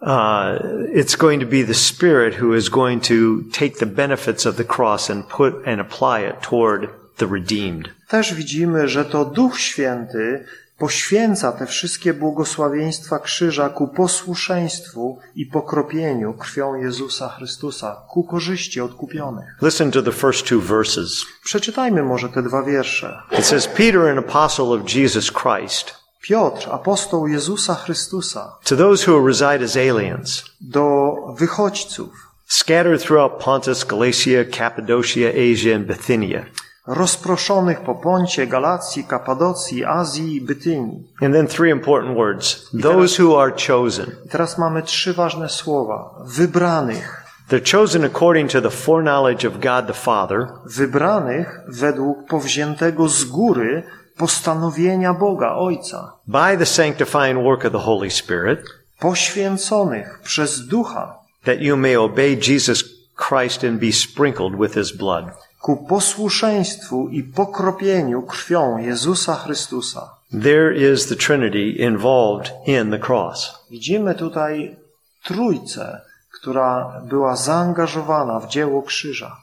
uh, it's going to be the Spirit who is going to take the benefits of the cross and put and apply it toward the redeemed. też widzimy, że to Duch Święty poświęca te wszystkie błogosławieństwa krzyża ku posłuszeństwu i pokropieniu krwią Jezusa Chrystusa, ku korzyści odkupionych. Listen to the first two verses. Przeczytajmy może te dwa wiersze. It says, Peter, an apostle of Jesus Christ, Piotr, apostoł Jezusa Chrystusa, to those who reside as aliens, do wychodźców, scattered throughout Pontus, Galatia, Cappadocia, Asia, and Bithynia. rozproszonych po Poncie, Galacji, Kapadocji, Azji i Bytynii. And then three important words. Those who are chosen. I teraz mamy trzy ważne słowa. Wybranych. They're chosen according to the foreknowledge of God the Father, Wybranych według powziętego z góry postanowienia Boga Ojca. by the sanctifying work of the Holy Spirit, Poświęconych przez Ducha that you may obey Jesus Christ and be sprinkled with his blood. ku posłuszeństwu i pokropieniu krwią Jezusa Chrystusa. There is the Trinity involved in the cross. Widzimy tutaj trójcę, która była zaangażowana w dzieło krzyża.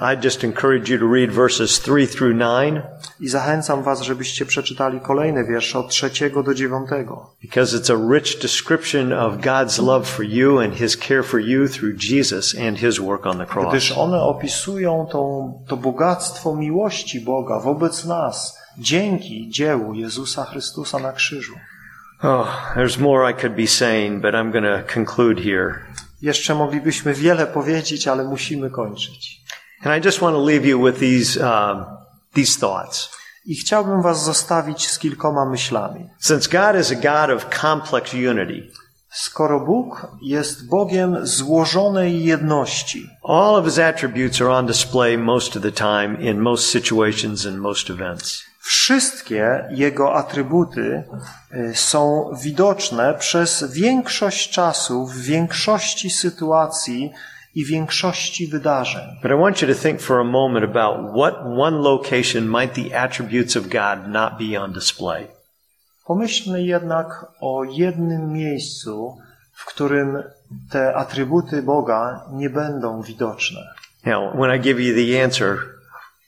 I just encourage you to read verses 3 through 9 I zachęcam was, żebyście przeczytali kolejne wiersze od trzeciego do dziewiątego. because it's a rich description of God's love for you and his care for you through Jesus and his work on the Gdyż cross. one opisują tą, to bogactwo miłości Boga wobec nas dzięki dziełu Jezusa Chrystusa na krzyżu. Oh, there's more I could be saying, but I'm going to conclude here. Jeszcze moglibyśmy wiele powiedzieć, ale musimy kończyć. And I just want to leave you with these, um, these thoughts. I chciałbym was zostawić z kilkoma myślami. Since God is a God of complex unity, Skoro Bóg jest Bogiem złożonej jedności, all of his attributes are on display most of the time in most situations and most events. Wszystkie Jego atrybuty y, są widoczne przez większość czasu, w większości sytuacji i większości wydarzeń. But I want you to think for a moment about what one location might the attributes of God not be on display. Pomyślmy jednak o jednym miejscu, w którym te atrybuty Boga nie będą widoczne. Now, when I give you the answer,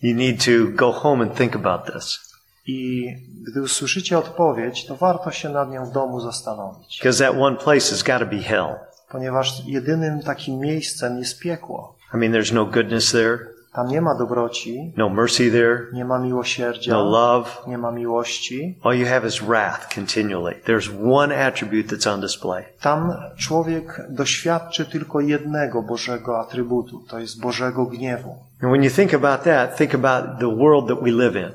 you need to go home and think about this. I gdy usłyszycie odpowiedź, to warto się nad nią w domu zastanowić, Because that one place has got to be hell. ponieważ jedynym takim miejscem jest piekło. I mean, there's no goodness there, Tam nie ma dobroci, no mercy there, nie ma miłosierdzia, no love. nie ma miłości. All you have is wrath continually. There's one attribute that's on display. Tam człowiek doświadczy tylko jednego Bożego atrybutu, to jest Bożego gniewu. And when you think about that, think about the world that we live in.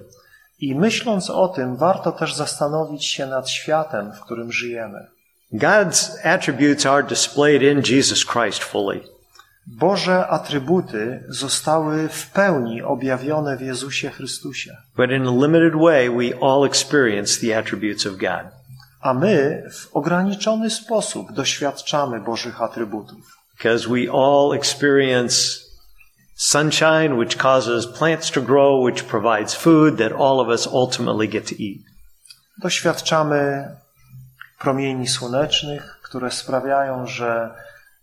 I myśląc o tym, warto też zastanowić się nad światem, w którym żyjemy. God's attributes are displayed in Jesus Christ fully. Boże atrybuty zostały w pełni objawione w Jezusie Chrystusie, But in a limited way, we all experience the attributes of God. a my w ograniczony sposób doświadczamy Bożych atrybutów. Because we all experience sunshine, which causes plants to grow, which provides food that all of us ultimately get to eat. Doświadczamy promieni słonecznych, które sprawiają, że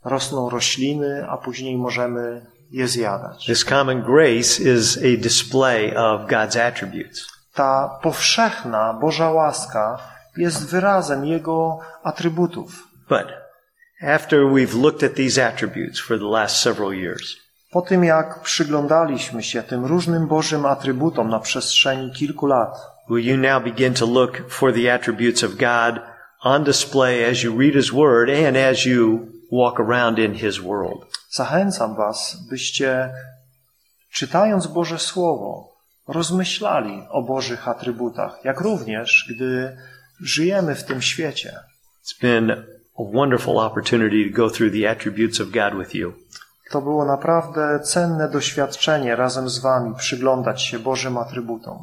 rosną rośliny, a później możemy je zjadać. This common grace is a display of God's attributes. Ta powszechna Boża łaska jest wyrazem Jego atrybutów. But after we've looked at these attributes for the last several years, Po tym jak przyglądaliśmy się tym różnym Bożym atrybutom na przestrzeni kilku lat, will you now begin to look for the attributes of God on display as you read His Word and as you walk around in His world? zachęcam Was, byście czytając Boże Słowo, rozmyślali o Bożych atrybutach, jak również, gdy żyjemy w tym świecie. It's been a wonderful opportunity to go through the attributes of God with you. To było naprawdę cenne doświadczenie razem z Wami przyglądać się Bożym atrybutom.